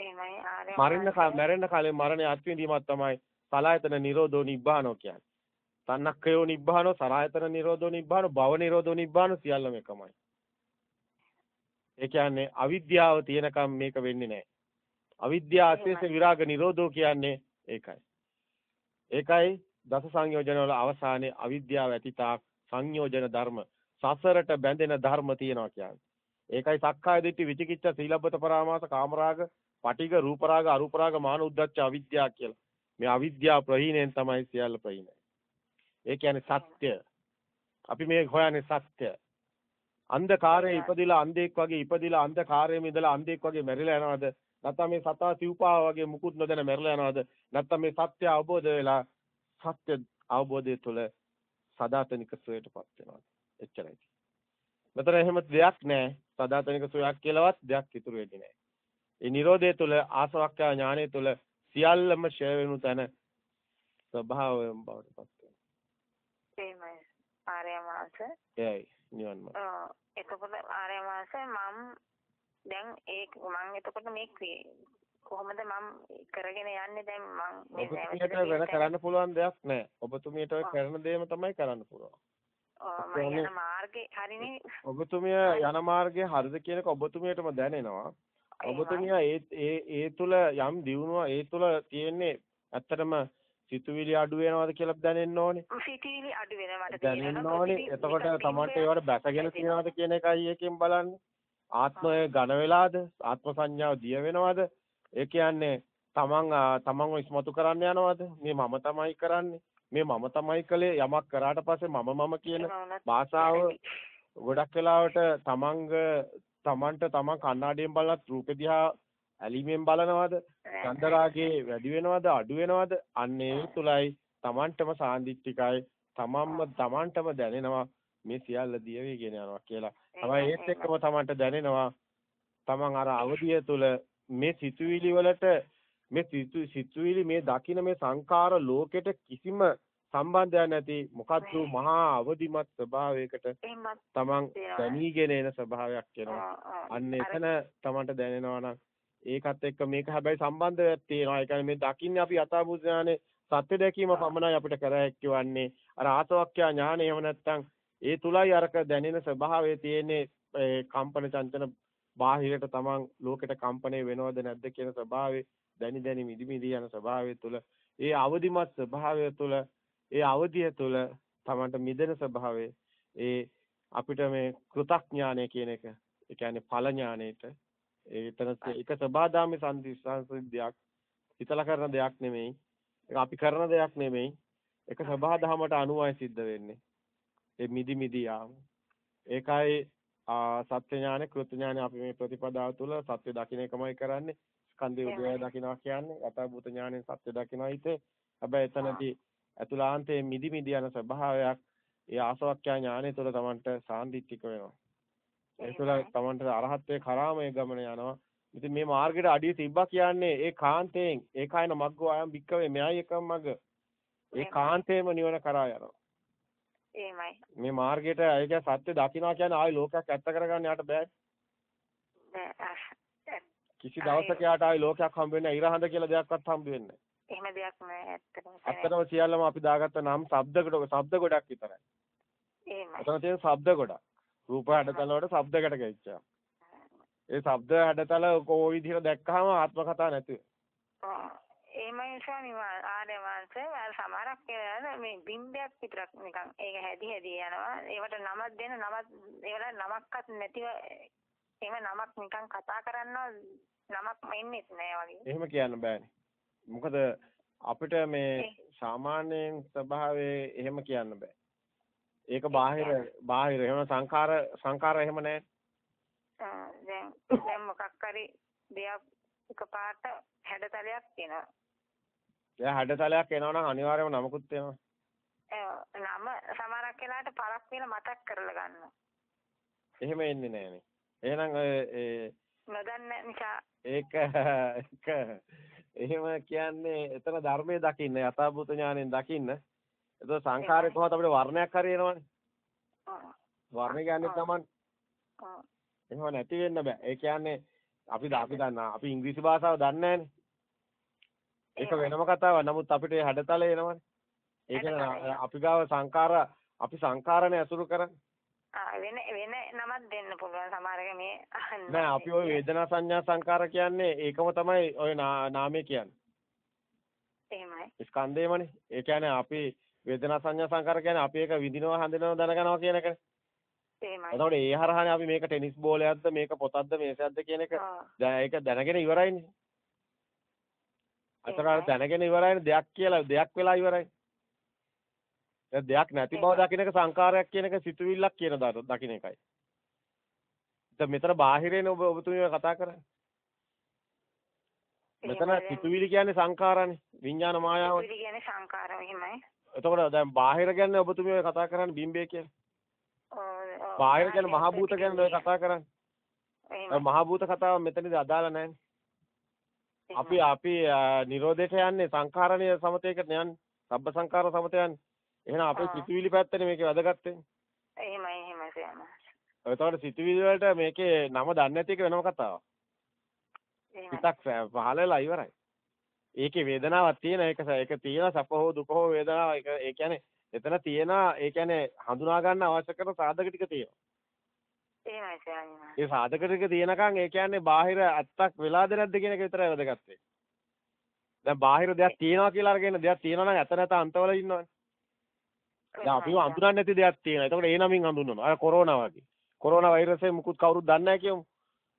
එහෙමයි ආර්ය මරන්න මැරෙන්න කාලේ මරණය අත්විඳීමක් තමයි සලායතන නිරෝධෝ නිබ්බානෝ කියන්නේ. තන්නක්කයෝ නිබ්බානෝ සලායතන නිරෝධෝ නිබ්බානෝ භව නිරෝධෝ නිබ්බානෝ සියල්ලම එකමයි. ඒ කියන්නේ අවිද්‍යාව තියෙනකම් මේක වෙන්නේ නැහැ. අවිද්‍යාව අශේෂ විරාග නිරෝධෝ කියන්නේ ඒකයි. ඒකයි දස සංයෝජන වල අවසානයේ අවිද්‍යාව ඇතිතාක් සංයෝජන ධර්ම සසරට බැඳෙන ධර්ම තියෙනවා කියන්නේ. ඒකයි සක්කාය දිට්ඨි විචිකිච්ඡා සීලබ්බත පරාමාස කාමරාග පටිඝ රූපරාග අරූපරාග මාන උද්දච්ච අවිද්‍යාව කියලා. මේ අවිද්‍යාව ප්‍රහීනෙන් තමයි සියල්ල ප්‍රහීනයි. ඒ කියන්නේ සත්‍ය. අපි මේ හොයන්නේ සත්‍ය. අන්ධකාරයේ ඉපදිලා අන්ධෙක් වගේ ඉපදිලා අන්ධකාරයේ ඉඳලා අන්ධෙක් වගේ මැරිලා යනවද? නැත්නම් මේ සතා සිව්පාව වගේ මුකුත් නොදැන මැරිලා යනවද? නැත්නම් මේ සත්‍ය අවබෝධ වෙලා සත්‍ය අවබෝධය තුළ සදාතනික සෝයටපත් වෙනවද? එච්චරයි. මෙතන එහෙම දෙයක් නැහැ. සදාතනික සෝයක් කියලාවත් දෙයක් ඉතුරු වෙන්නේ නැහැ. ඒ Nirodhe තුළ ආසවක්ඛ්‍යා ඥානය තුළ සියල්ලම ෂය වෙනු තැන ස්වභාවයෙන් බවට පත් වෙනවා. එහෙමයි ආර්ය මාස එයයි නිවන් මාර්ගය. එතකොට ආර්ය මාස මම දැන් ඒක මම එතකොට මේ කොහොමද මම කරගෙන යන්නේ දැන් මම ඔබතුමියට වෙන කරන්න පුළුවන් දෙයක් නැහැ. ඔබතුමියට කරන දේම තමයි කරන්න පුළුවන්. මම යන මාර්ගේ හරිනේ. ඔබතුමිය යන මාර්ගය හරිද කියන එක ඔබතුමියටම දැනෙනවා. ඔබතුමිය ඒ ඒ ඒ තුල යම් දියුණුව ඒ තුල තියෙන්නේ ඇත්තටම සිතුවිලි අඩු වෙනවද කියලා දැනෙන්න ඕනේ. සිතුවිලි අඩු වෙනවට දැනෙන්න ඕනේ. එතකොට Tamanට ඒවට බැසගෙන තියනවද කියන එකයි එකෙන් බලන්නේ. ආත්මය ඝන වෙලාද? ආත්ම සංඥාව දිය වෙනවද? ඒ කියන්නේ Taman Tamanව ඉස්මතු කරන්න යනවද? මේ මම තමයි කරන්නේ. මේ මම තමයි කළේ යමක් කරාට පස්සේ මම මම කියන භාෂාව ගොඩක් වෙලාවට තමන්ග තමන්ට තමන් කණ්ණාඩියෙන් බලනත් රූපෙ දිහා ඇලිමෙන් බලනවද? චන්දරාගේ වැඩි වෙනවද අඩු වෙනවද? අන්න ඒ තුලයි තමන්ටම සාන්දිටිකයි තමන්ම තමන්ටම දැනෙනවා මේ සියල්ල දිය වේගෙන යනවා කියලා. තමයි ඒත් එක්කම තමන්ට දැනෙනවා තමන් අර අවදිය තුල මේ සිතුවිලි වලට මේ සිතුවිලි මේ දකින්න මේ සංකාර ලෝකෙට කිසිම සම්බන්ධයක් නැති මොකද්ද මහා අවදිමත් ස්වභාවයකට තමන් දැනීගෙන එන ස්වභාවයක් වෙනවා. අන්න එතන තමන්ට දැනෙනවා නම් ඒකත් එක්ක මේක හැබැයි සම්බන්ධයක් තියෙනවා. ඒ කියන්නේ මේ දකින්නේ අපි යථාභූත ඥානේ සත්‍ය දැකීම පමණයි අපිට කර හැකිවන්නේ. අර ආසවක්ඛ්‍යා ඥානෙ එහෙම නැත්නම් ඒ තුලයි අරක දැනෙන ස්වභාවය තියෙන්නේ කම්පන චංචන බාහිරට තමන් ලෝකෙට කම්පණය වෙනවද නැද්ද කියන ස්වභාවය දැනි දැනි මිදි මිදි යන ස්වභාවය තුල ඒ අවදිමත් ස්වභාවය තුල ඒ අවධිය තුළ තමන්ට මිදෙන ස්වභාවය ඒ අපිට මේ කෘතඥානය කියන එක ඒ කියන්නේ ඵල ඥානෙට ඒතන ඒක සබාදාමි සංසිද්ධියක් හිතලා කරන දෙයක් නෙමෙයි ඒක අපි කරන දෙයක් නෙමෙයි ඒක සබාදහමට අනුවයි සිද්ධ වෙන්නේ. ඒ මිදි මිදි යාම. ඒකයි සත්‍ය ඥානෙ කෘත්‍ය ඥානෙ අපි මේ ප්‍රතිපදාව තුළ සත්‍ය දකින්න එකමයි කරන්නේ. ස්කන්ධය උදය දකින්නවා කියන්නේ යථාභූත ඥානෙන් සත්‍ය දකින්නයි ඉතින් හැබැයි එතනදී අතුලාන්තයේ මිදි මිදි යන ස්වභාවයක් ඒ ආසවක්ඛ්‍යා ඥානය තුළ Tamanට සාන්දිටික වෙනවා. ඒ තුළ Tamanට අරහත්ත්වයේ කරාම ඒ ගමන යනවා. ඉතින් මේ මාර්ගයට අඩිය තිබ්බා කියන්නේ ඒ කාන්තයෙන් ඒ කායන මග්ගෝ ආයම් භික්කවේ මෙයයි එකම මග. ඒ කාන්තේම නිවන කරා යනවා. එහෙමයි. මේ මාර්ගයට ඒක සත්‍ය දකින්නවා කියන්නේ ආයි ලෝකයක් ඇත්ත කරගන්න යාට බෑ. කිසි දවසක යාට ආයි ලෝකයක් හම්බ වෙන්නේ ඉරහඳ කියලා දෙයක්වත් හම්බ වෙන්නේ නැහැ. එහෙම දෙයක් නෑ ඇත්තටම. ඇත්තටම සියල්ලම අපි දාගත්ත නම් ශබ්ද කොට ශබ්ද ගොඩක් විතරයි. එහෙමයි. එතන තියෙන ශබ්ද ගොඩක්. රූප හැඩතල වලට ශබ්ද ගැට ගැච්චා. ඒ ශබ්ද හැඩතල කොයි විදිහට දැක්කහම ආත්ම කතා නැතුව. එහෙමයි ස්වාමී ආර්ය වංශය සමහරක් කියලා මේ බිම්බයක් විතරක් නිකන් ඒක හැදි හැදි යනවා. ඒවට නමක් දෙන නමක් ඒවල නමක්වත් නැතිව එහෙම නමක් නිකන් කතා කරනවා නමක් එන්නේ නැහැ වගේ. එහෙම කියන්න බෑනේ. මොකද අපිට මේ සාමාන්‍යයෙන් ස්වභාවයේ එහෙම කියන්න බෑ. ඒක බාහිර බාහිර එහෙම සංඛාර සංඛාර එහෙම නැහැ. දැන් දැන් මොකක් හරි දෙයක් එකපාරට හැඩතලයක් එනවා. එයා හැඩතලයක් එනවා නම් අනිවාර්යයෙන්ම නමකුත් එනවා. නම සමහරක් වෙලාවට පරක් වෙන මතක් කරලා ගන්නවා. එහෙම එන්නේ නැහනේ. එහෙනම් නොදන්න නිසා ඒක ඒක එහෙම කියන්නේ එතන ධර්මයේ දකින්න යථාභූත ඥාණයෙන් දකින්න. එතකොට සංඛාරේ කොහොමද අපිට වර්ණයක් හරි එනවනේ. වර්ණ කියන්නේ තමයි. එහෙම නැති වෙන්න බෑ. ඒ කියන්නේ අපි අපි දන්නා අපි ඉංග්‍රීසි භාෂාව දන්නේ ඒක වෙනම කතාවක්. නමුත් අපිට හැඩතල එනවනේ. ඒ කියන්නේ අපි ගාව සංඛාර අපි සංඛාරනේ අසුරු කරන්නේ. වෙන වෙන නමක් දෙන්න පුළුවන් සමහරක මේ නෑ අපි ওই වේදනා සංඥා සංකාර කියන්නේ ඒකම තමයි ওই නාමය කියන්නේ. එහෙමයි. ස්කන්ධයමනේ. ඒ කියන්නේ අපි වේදනා සංඥා සංකාර කියන්නේ අපි ඒක විඳිනවා හඳිනවා දැනගනවා කියන එකනේ. එහෙමයි. එතකොට ඒ හරහානේ අපි මේක ටෙනිස් බෝලයක්ද මේක පොතක්ද මේසයක්ද කියන එක ඒක දැනගෙන ඉවරයිනේ. අතන දැනගෙන ඉවරයිනේ දෙයක් කියලා දෙයක් වෙලා ඉවරයි. දෙයක් නැති බව දකින්න එක සංකාරයක් කියන එක සිතුවිල්ලක් කියන දකින්න එකයි. දැන් මෙතන බාහිරේනේ ඔබ ඔබතුමිය කතා කරන්නේ. මෙතන සිතුවිලි කියන්නේ සංකාරනේ විඥාන මායාව. සිතුවිලි කියන්නේ සංකාර එහෙමයි. එතකොට දැන් බාහිර කියන්නේ ඔබතුමිය කතා කරන්නේ බිම්බේ කියන්නේ. බාහිර කියන්නේ මහ භූත කියන්නේ ඔය කතා කරන්නේ. මහ භූත කතාව මෙතනදී අදාළ නැහැ. අපි අපි නිරෝධයට යන්නේ සංඛාරණීය සමතේකට යන්නේ. සබ්බ සංඛාර සමතය යන්නේ. එහෙනම් අපේ සිතුවිලි පැත්තනේ මේකේ වැදගත් වෙන්නේ. එහෙමයි එහෙමයි සයම. එතකොට සිතුවිලි වලට මේකේ නම දන්නේ නැති එක වෙනම කතාවක්. හිතක් පහළ වෙලා ඉවරයි. ඒකේ වේදනාවක් තියෙන එක ඒක තියෙන සැප හෝ දුක හෝ වේදනාව ඒක ඒ කියන්නේ එතන තියෙන ඒ කියන්නේ හඳුනා ගන්න අවශ්‍ය කරන සාධක ටික තියෙනවා. එහෙමයි සයම. ඒ සාධක ටික තියෙනකන් ඒ කියන්නේ බාහිර ඇත්තක් වෙලාද නැද්ද කියන එක විතරයි වැදගත් වෙන්නේ. දැන් බාහිර දෙයක් තියෙනවා කියලා අරගෙන දෙයක් තියෙනවා නම් ඇත නැත අන්තවල ඉන්නවනේ. දැන් අපිව අඳුරන්නේ නැති දෙයක් තියෙනවා. එතකොට ඒ නමින් හඳුන්වනවා. අර කොරෝනා වගේ. කොරෝනා වෛරසය මුකුත් කවුරුත් දන්නේ නැහැ කියමු.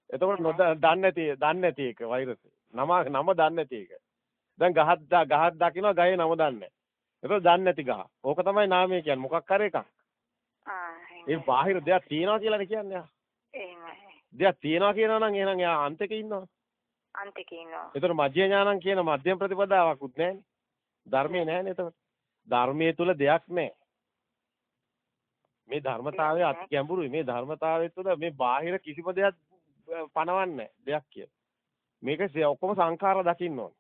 එතකොට දන්නේ නැති දන්නේ නැති එක වෛරසය. නම නම දන්නේ නැති එක. දැන් ගහක් ගහක් දකින්න ගහේ නම දන්නේ නැහැ. එතකොට දන්නේ නැති ගහ. ඕක තමයි නාමය කියන්නේ. මොකක් කර එකක්. ඒ බාහිර දෙයක් තියනවා කියලානේ කියන්නේ. එහෙමයි. දෙයක් තියනවා කියනවා නම් එහෙනම් එයා අන්තක ඉන්නවා. අන්තක ඉන්නවා. ඒතර මධ්‍ය ඥානං කියන මධ්‍යම ප්‍රතිපදාවකුත් නැහැනේ. ධර්මයේ නැහැනේ එතකොට. ධර්මයේ තුල දෙයක් නැහැ. මේ ධර්මතාවය අති ගැඹුරුයි. මේ ධර්මතාවය තුළ මේ බාහිර කිසිම දෙයක් පනවන්නේ දෙයක් කියලා. මේක ඔක්කොම සංඛාර දකින්න ඕන.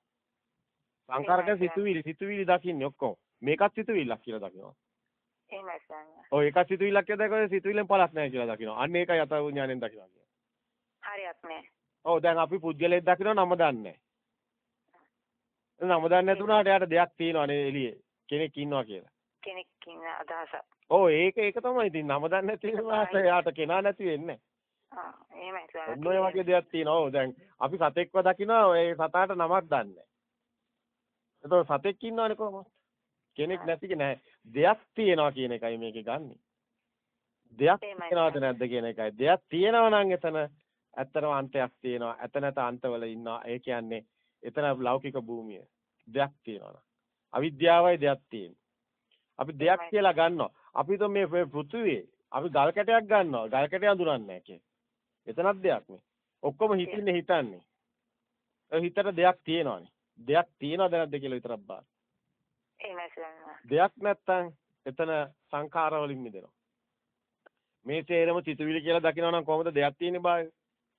සංඛාරක සිතුවිලි සිතුවිලි දකින්නේ ඔක්කොම. මේකත් සිතුවිල්ලක් කියලා දකිනවා. එහෙමයි සන්න. ඔය එකක් සිතුවිල්ලක් කියලා දැකලා සිතුවිල්ලෙන් පළක් නැහැ කියලා දකිනවා. අන්න ඒකයි යත විඥාණයෙන් දකිනවා කියන්නේ. හරියක් නෑ. ඔව් දැන් අපි පුද්ගලයෙක් දකිනවා නම දන්නේ නැහැ. නම දන්නේ නැතුණාට එයාට දෙයක් තියෙනවානේ එළියේ. කෙනෙක් ඉන්නවා කියලා. කෙනෙක් ඉන්න අදහසක්. ඔව් ඒක ඒක තමයි ඉතින් නම දන්නේ නැති වෙනාට එයාට කෙනා නැති වෙන්නේ. ආ එහෙමයි සර්. ඔන්න ඔය වගේ දෙයක් තියෙනවා. ඔව් දැන් අපි සතෙක්ව දකිනවා ඒ සතාට නමක් දන්නේ නැහැ. සතෙක් ඉන්නවනේ කොහොමද? කෙනෙක් නැති නෑ. දෙයක් තියෙනවා කියන එකයි මේකේ ගන්නෙ. දෙයක් තියෙනවද නැද්ද කියන එකයි. දෙයක් තියෙනවා නම් එතන ඇත්තම අන්තයක් තියෙනවා. ඇත නැත අන්තවල ඉන්නවා. ඒ කියන්නේ එතන ලෞකික භූමිය. දෙයක් තියෙනවා. අවිද්‍යාවයි දෙයක් තියෙන්නේ. අපි දෙයක් කියලා ගන්නවා. අපි તો මේ පෘථුවියේ අපි ගල් කැටයක් ගන්නවා. ගල් කැටය අඳුරන්නේ නැහැ. එතනක් දෙයක් නේ. ඔක්කොම හිතින්නේ හිතන්නේ. ඒ හිතට දෙයක් තියෙනවානේ. දෙයක් තියනවද නැද්ද කියලා විතරක් බලන්න. දෙයක් නැත්තම් එතන සංඛාර වලින් මිදෙනවා. මේ තේරම සිතුවිලි කියලා දකිනවා නම් කොහොමද දෙයක් තියෙන්නේ බාහිර?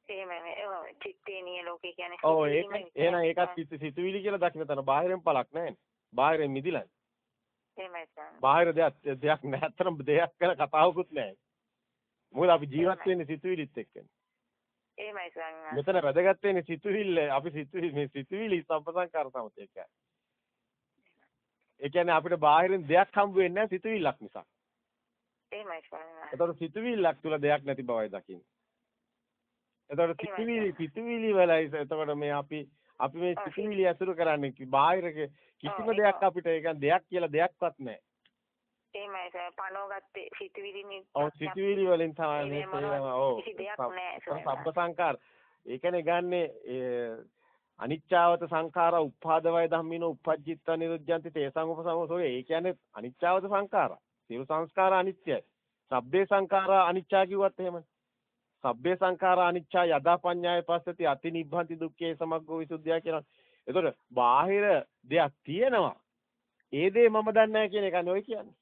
එහෙමයි. චිත්තේනිය ලෝකේ කියන්නේ. ඔව් ඒක එහෙනම් ඒකත් සිතුවිලි කියලා දකින්න තන බාහිරෙන් පළක් නැහැ. බාහිරෙන් මිදිලා. එහෙමයි බාහිර දෙයක් දෙයක් නැත්තරම් දෙයක් ගැන කතාවකුත් නැහැ. මොකද අපි ජීවත් වෙන්නේ සිතුවිලිත් එක්කනේ. එහෙමයි සර්. මෙතන වැදගත් වෙන්නේ සිතුවිල්ල අපි සිතුවිලි මේ සිතුවිලි සම්පසංකාර සමතේක. ඒ කියන්නේ අපිට බාහිරින් දෙයක් හම්බ වෙන්නේ නැහැ සිතුවිල්ලක් නිසා. එහෙමයි සර්. ඒතකොට සිතුවිල්ලක් තුල දෙයක් නැති බවයි දකින්නේ. එතකොට සිතුවිලි සිතුවිලි වලයි එතකොට මේ අපි අපි මේ සිතුවිලි ඇසුරු කරන්නේ බාහිර කිසිම දෙයක් අපිට ඒක දෙයක් කියලා දෙයක්වත් නැහැ. එහෙමයි සර් පනෝගත්තේ සිතුවිලි නේ. ඔව් සිතුවිලි වලින් තමයි මේ ඔව්. සබ්බ සංකාර. ඒකනේ ගන්නෙ අනිච්චාවත සංඛාර උපාදවය ධම්මිනෝ උපජ්ජිත්ත නිරුද්ධಂತಿ තේසං උපසමෝසෝ ඒ කියන්නේ අනිච්චාවත සංඛාර. සියලු සංස්කාර අනිත්‍යයි. සබ්බේ සංඛාර අනිච්චා කිව්වත් එහෙමයි. සබ්බේ සංඛාරා අනිච්චා යදා පඤ්ඤාය පස්සති අති නිබ්බන්ති දුක්ඛේ සමග්ගෝ විසුද්ධිය කියනවා. එතකොට බාහිර දෙයක් තියෙනවා. ඒ දේ මම දන්නේ නැහැ කියන එකනේ ඔය කියන්නේ.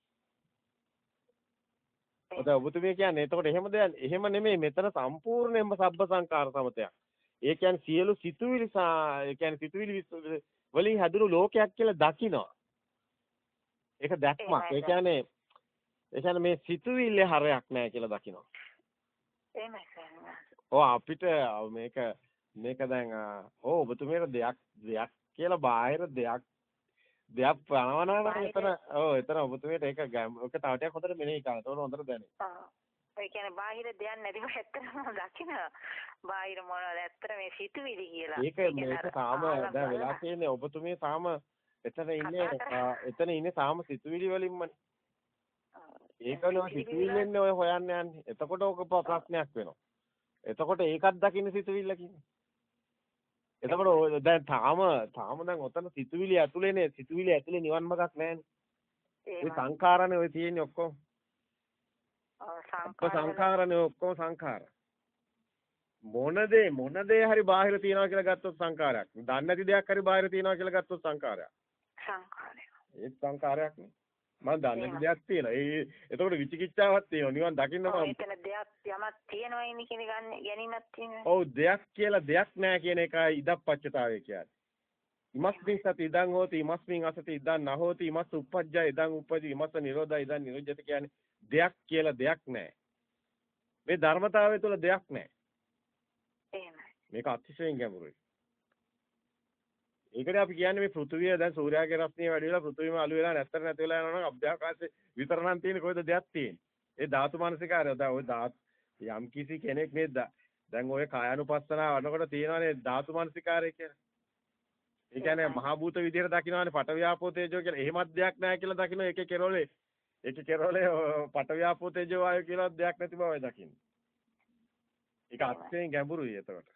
ඔතන ඔබතුමිය කියන්නේ එතකොට එහෙම දෙයක් එහෙම නෙමෙයි මෙතන සම්පූර්ණයෙන්ම සබ්බ සංකාර සමතයක්. ඒ කියන්නේ සියලු සිතුවිලි ඒ කියන්නේ සිතුවිලි වලින් හැදුණු ලෝකයක් කියලා දකිනවා. ඒක දැක්මක්. ඒ කියන්නේ ඒ කියන්නේ මේ සිතුවිල්ලේ හරයක් නැහැ කියලා දකිනවා. ඔව් අපිට මේක මේක දැන් ඔව් ඔබතුමියට දෙයක් දෙයක් කියලා බාහිර දෙයක් දෙයක් පනවනවා නම් එතන ඔව් එතන ඔබතුමියට ඒක ඒක තව ටිකක් හොඳට මෙනෙහි කරන්න. ඒක හොඳට දැනෙයි. ඒ කියන්නේ බාහිර දෙයක් නැතිව ඇත්තටම දකින්න බාහිර මොනවද ඇත්තට මේ සිතුවිලි කියලා. ඒක මේක තාම දැන් වෙලා තියෙන්නේ ඔබතුමිය තාම එතන ඉන්නේ එතන ඉන්නේ තාම සිතුවිලි වලින්මනේ. ඒකනේ සිතුවිල්ලෙන්නේ ඔය හොයන්න යන්නේ. එතකොට ඔක ප්‍රශ්නයක් වෙනවා. එතකොට ඒකත් දකින්න සිතුවිල්ලකින්නේ. එතකොට දැන් තාම තාම දැන් ඔතන සිතුවිලි ඇතුලේනේ සිතුවිලි ඇතුලේ නිවන් මාර්ගක් නැහැනේ. ඒ සංඛාරනේ ඔය තියෙන්නේ ඔක්කොම. සංඛාරනේ ඔක්කොම සංඛාර. මොන දේ මොන දේ හරි බාහිර තියනවා කියලා ගත්තොත් සංඛාරයක්. දන්නේ නැති දෙයක් හරි බාහිර තියනවා කියලා ගත්තොත් සංඛාරයක්. සංඛාරය. ඒත් සංඛාරයක් නේ. මම දන්නේ දෙයක් තියෙනවා. ඒ එතකොට විචිකිච්ඡාවක් තියෙනවා. නිවන් දකින්න මම එතන දෙයක් යමක් තියෙනවයිනි කියන ගැනීමක් තියෙනවා. ඔව් දෙයක් කියලා දෙයක් නැහැ කියන එකයි ඉදප්පච්චතාවය කියන්නේ. ඉමස්මින් සති ඉදං හෝති ඉමස්මින් අසති ඉදං නහෝති ඉමස් උප්පජ්ජා ඉදං උප්පජි ඉමස් නිරෝධා ඉදං නිරෝධ්‍යත කියන්නේ දෙයක් කියලා දෙයක් නැහැ. මේ ධර්මතාවය තුළ දෙයක් නැහැ. එහෙමයි. මේක අතිශයින් ගැඹුරුයි. ඒකනේ අපි කියන්නේ මේ පෘථුවිය දැන් සූර්යාගේ රශ්මිය වැඩි වෙලා පෘථුවියම අළු වෙලා නැත්තර නැති වෙලා යනවා නම් අභ්‍යාකාශේ විතර නම් තියෙන කොහෙද දෙයක් තියෙන්නේ. ඒ ධාතු මනසිකාරය දැන් ওই ධාත් යම් කිසි කෙනෙක් මේ දැන් ওই කායानुපස්සනාව වඩනකොට තියෙනවානේ ධාතු මනසිකාරය කියලා. ඒ කියන්නේ මහා භූත විදිහට දකින්නවානේ පටවියාපෝ තේජෝ කියලා. එහෙමත් දෙයක් නැහැ කියලා දකින්න ඒකේ කෙරොලේ ඒකේ කෙරොලේ පටවියාපෝ තේජෝ ආයෝ කියලා දෙයක් නැති බවයි දකින්න. ඒක අත්යෙන් ගැඹුරුයි එතකොට.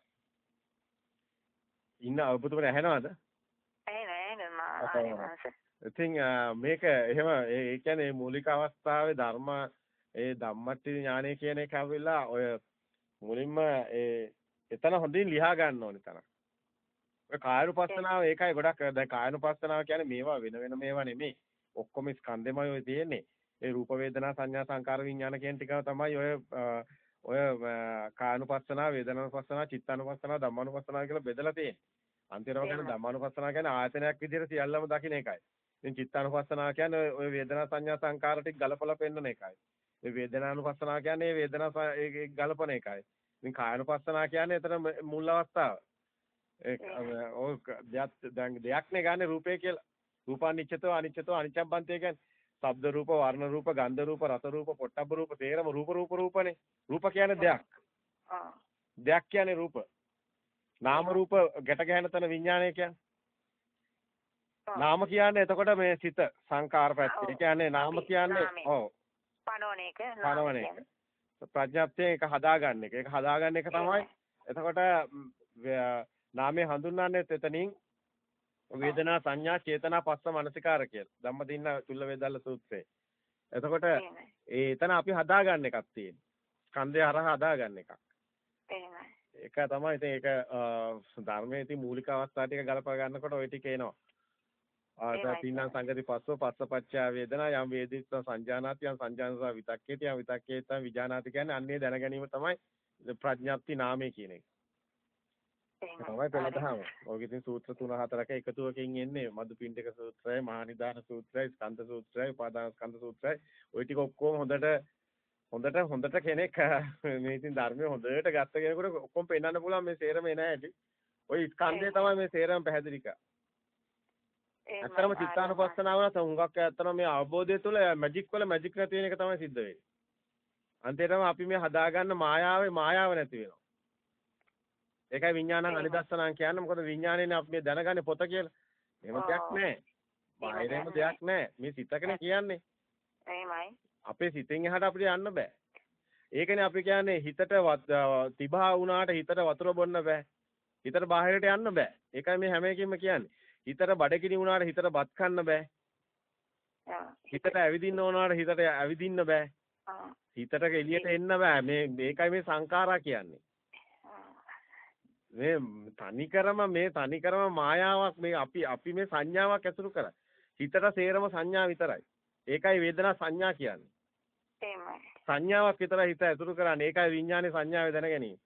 ඉන්න අවබෝධ වෙන්නේ නැහැනවද? ඉතින් මේක එහෙම ඒ කියන්නේ මූලික අවස්ථාවේ ධර්ම ඒ ධම්මට්ටි ඥානය කියන එක ඇවිල්ලා ඔය මුලින්ම ඒ එතන හොඳින් ලියා ගන්න ඕනේ තරම්. ඔය කායනුපස්සනාව ඒකයි ගොඩක් දැන් කායනුපස්සනාව කියන්නේ මේවා වෙන වෙන මේවා නෙමෙයි. ඔක්කොම ස්කන්ධෙමයි ඔය තියෙන්නේ. ඒ රූප වේදනා සංඥා සංකාර විඥාන කියන ටිකම තමයි ඔය ඔය කායනුපස්සනාව වේදනානුපස්සනාව චිත්තානුපස්සනාව ධම්මානුපස්සනාව කියලා බෙදලා තියෙන්නේ. අන්තිමව කියන්නේ ධම්මානුපස්සනාව කියන්නේ ආයතනයක් විදිහට සියල්ලම දකින්න එකයි. ඉතින් චිත්තානුපස්සනාව කියන්නේ ඔය වේදනා සංඥා සංකාර ටික ගලපලා පෙන්නන එකයි. මේ වේදනානුපස්සනාව කියන්නේ වේදනා ගලපන එකයි. ඉතින් කායනුපස්සනාව කියන්නේ එතන මුල් අවස්ථාව. ඒ ඔය දෙයක් දෙයක් නේ ගන්න රූපේ කියලා. රූපානිච්චතෝ අනිච්චතෝ අනිච්ඡබ්බන්තය කියන්නේ ශබ්ද රූප වර්ණ රූප ගන්ධ රූප රස රූප පොට්ටබ්බ රූප තේරම රූප රූප රූපනේ. රූප කියන්නේ දෙයක්. දෙයක් කියන්නේ රූප. නාම රූප ගැට ගැහෙන තන විඥානය කියන්නේ. නාම කියන්නේ එතකොට මේ සිත සංකාර පැත්තේ. ඒ කියන්නේ නාම කියන්නේ ඔව්. පනවන එක. පනවන එක. ප්‍රඥාප්තිය එක හදාගන්න එක. ඒක හදාගන්න එක තමයි. එතකොට නාමයේ හඳුන්වන්නේ එතනින් වේදනා සංඥා චේතනා පස්ස මනසිකාර කියලා. ධම්මදින්න චුල්ල වේදල්ල සූත්‍රයේ. එතකොට ඒ එතන අපි හදාගන්න එකක් තියෙනවා. ස්කන්ධය හරහා හදාගන්න එකක්. එහෙමයි. ඒක තමයි ඉතින් ඒක ධර්මයේ ඉතින් මූලික අවස්ථා ටික ගලප ගන්නකොට ওই ටික එනවා. ආයත තින්නම් සංගති පස්සෝ පස්සපච්චා වේදනා යම් වේදිත සංජානාති යම් සංජානසා විතක්කේති යම් විතක්කේතම් විජානාති කියන්නේ අන්නේ දැන ගැනීම තමයි ප්‍රඥාප්ති නාමය කියන එක. තමයි පෙළදහම. ඔයක ඉතින් සූත්‍ර 3 4ක එකතුවකින් එන්නේ මදුපිණ්ඩික සූත්‍රය, මහනිදාන සූත්‍රය, ස්කන්ධ සූත්‍රය, උපාදාන ස්කන්ධ සූත්‍රය. ওই ටික ඔක්කොම හොඳට හොඳට හොඳට කෙනෙක් මේ ඉතින් ධර්මයේ හොඳට ගත්ත කෙනෙකුට ඔක්කොම පෙන්වන්න පුළුවන් මේ සේරම එන හැටි. ওই ස්කන්ධය තමයි මේ සේරම පැහැදිලි කරන්නේ. ඇත්තම චිත්තානුපස්සනාව නම් හුඟක් ඇත්තම මේ අවබෝධය තුළ මැජික් වල මැජික් නැති වෙන එක තමයි සිද්ධ වෙන්නේ. අන්තිමටම අපි මේ හදාගන්න මායාවේ මායාව නැති වෙනවා. ඒකයි විඥානං අනිදස්සනං කියන්නේ මොකද විඥානේනේ අපි මේ දැනගන්නේ පොත කියලා. එහෙම දෙයක් නැහැ. බාහිරේම දෙයක් නැහැ. මේ සිතකනේ කියන්නේ. එහෙමයි. අපේ සිතෙන් එහාට අපිට යන්න බෑ. ඒකනේ අපි කියන්නේ හිතට තිබහා වුණාට හිතට වතුර බොන්න බෑ. හිතට බාහිරට යන්න බෑ. ඒකයි මේ හැම එකකින්ම කියන්නේ. හිතට බඩගිනි වුණාට හිතට බත් කන්න බෑ. හිතට ඇවිදින්න ඕනාට හිතට ඇවිදින්න බෑ. හිතට එළියට එන්න බෑ. මේ මේකයි මේ සංඛාරා කියන්නේ. මේ තනිකරම මේ තනිකරම මායාවක් මේ අපි අපි මේ සංඥාවක් ඇසුරු කරා. හිතට සේරම සංඥා විතරයි. ඒකයි වේදනා සංඥා කියන්නේ. එහෙමයි. සංඥාවක් විතරයි හිත ඇතුළු කරන්නේ. ඒකයි විඥානේ සංඥාවේ දැන ගැනීම.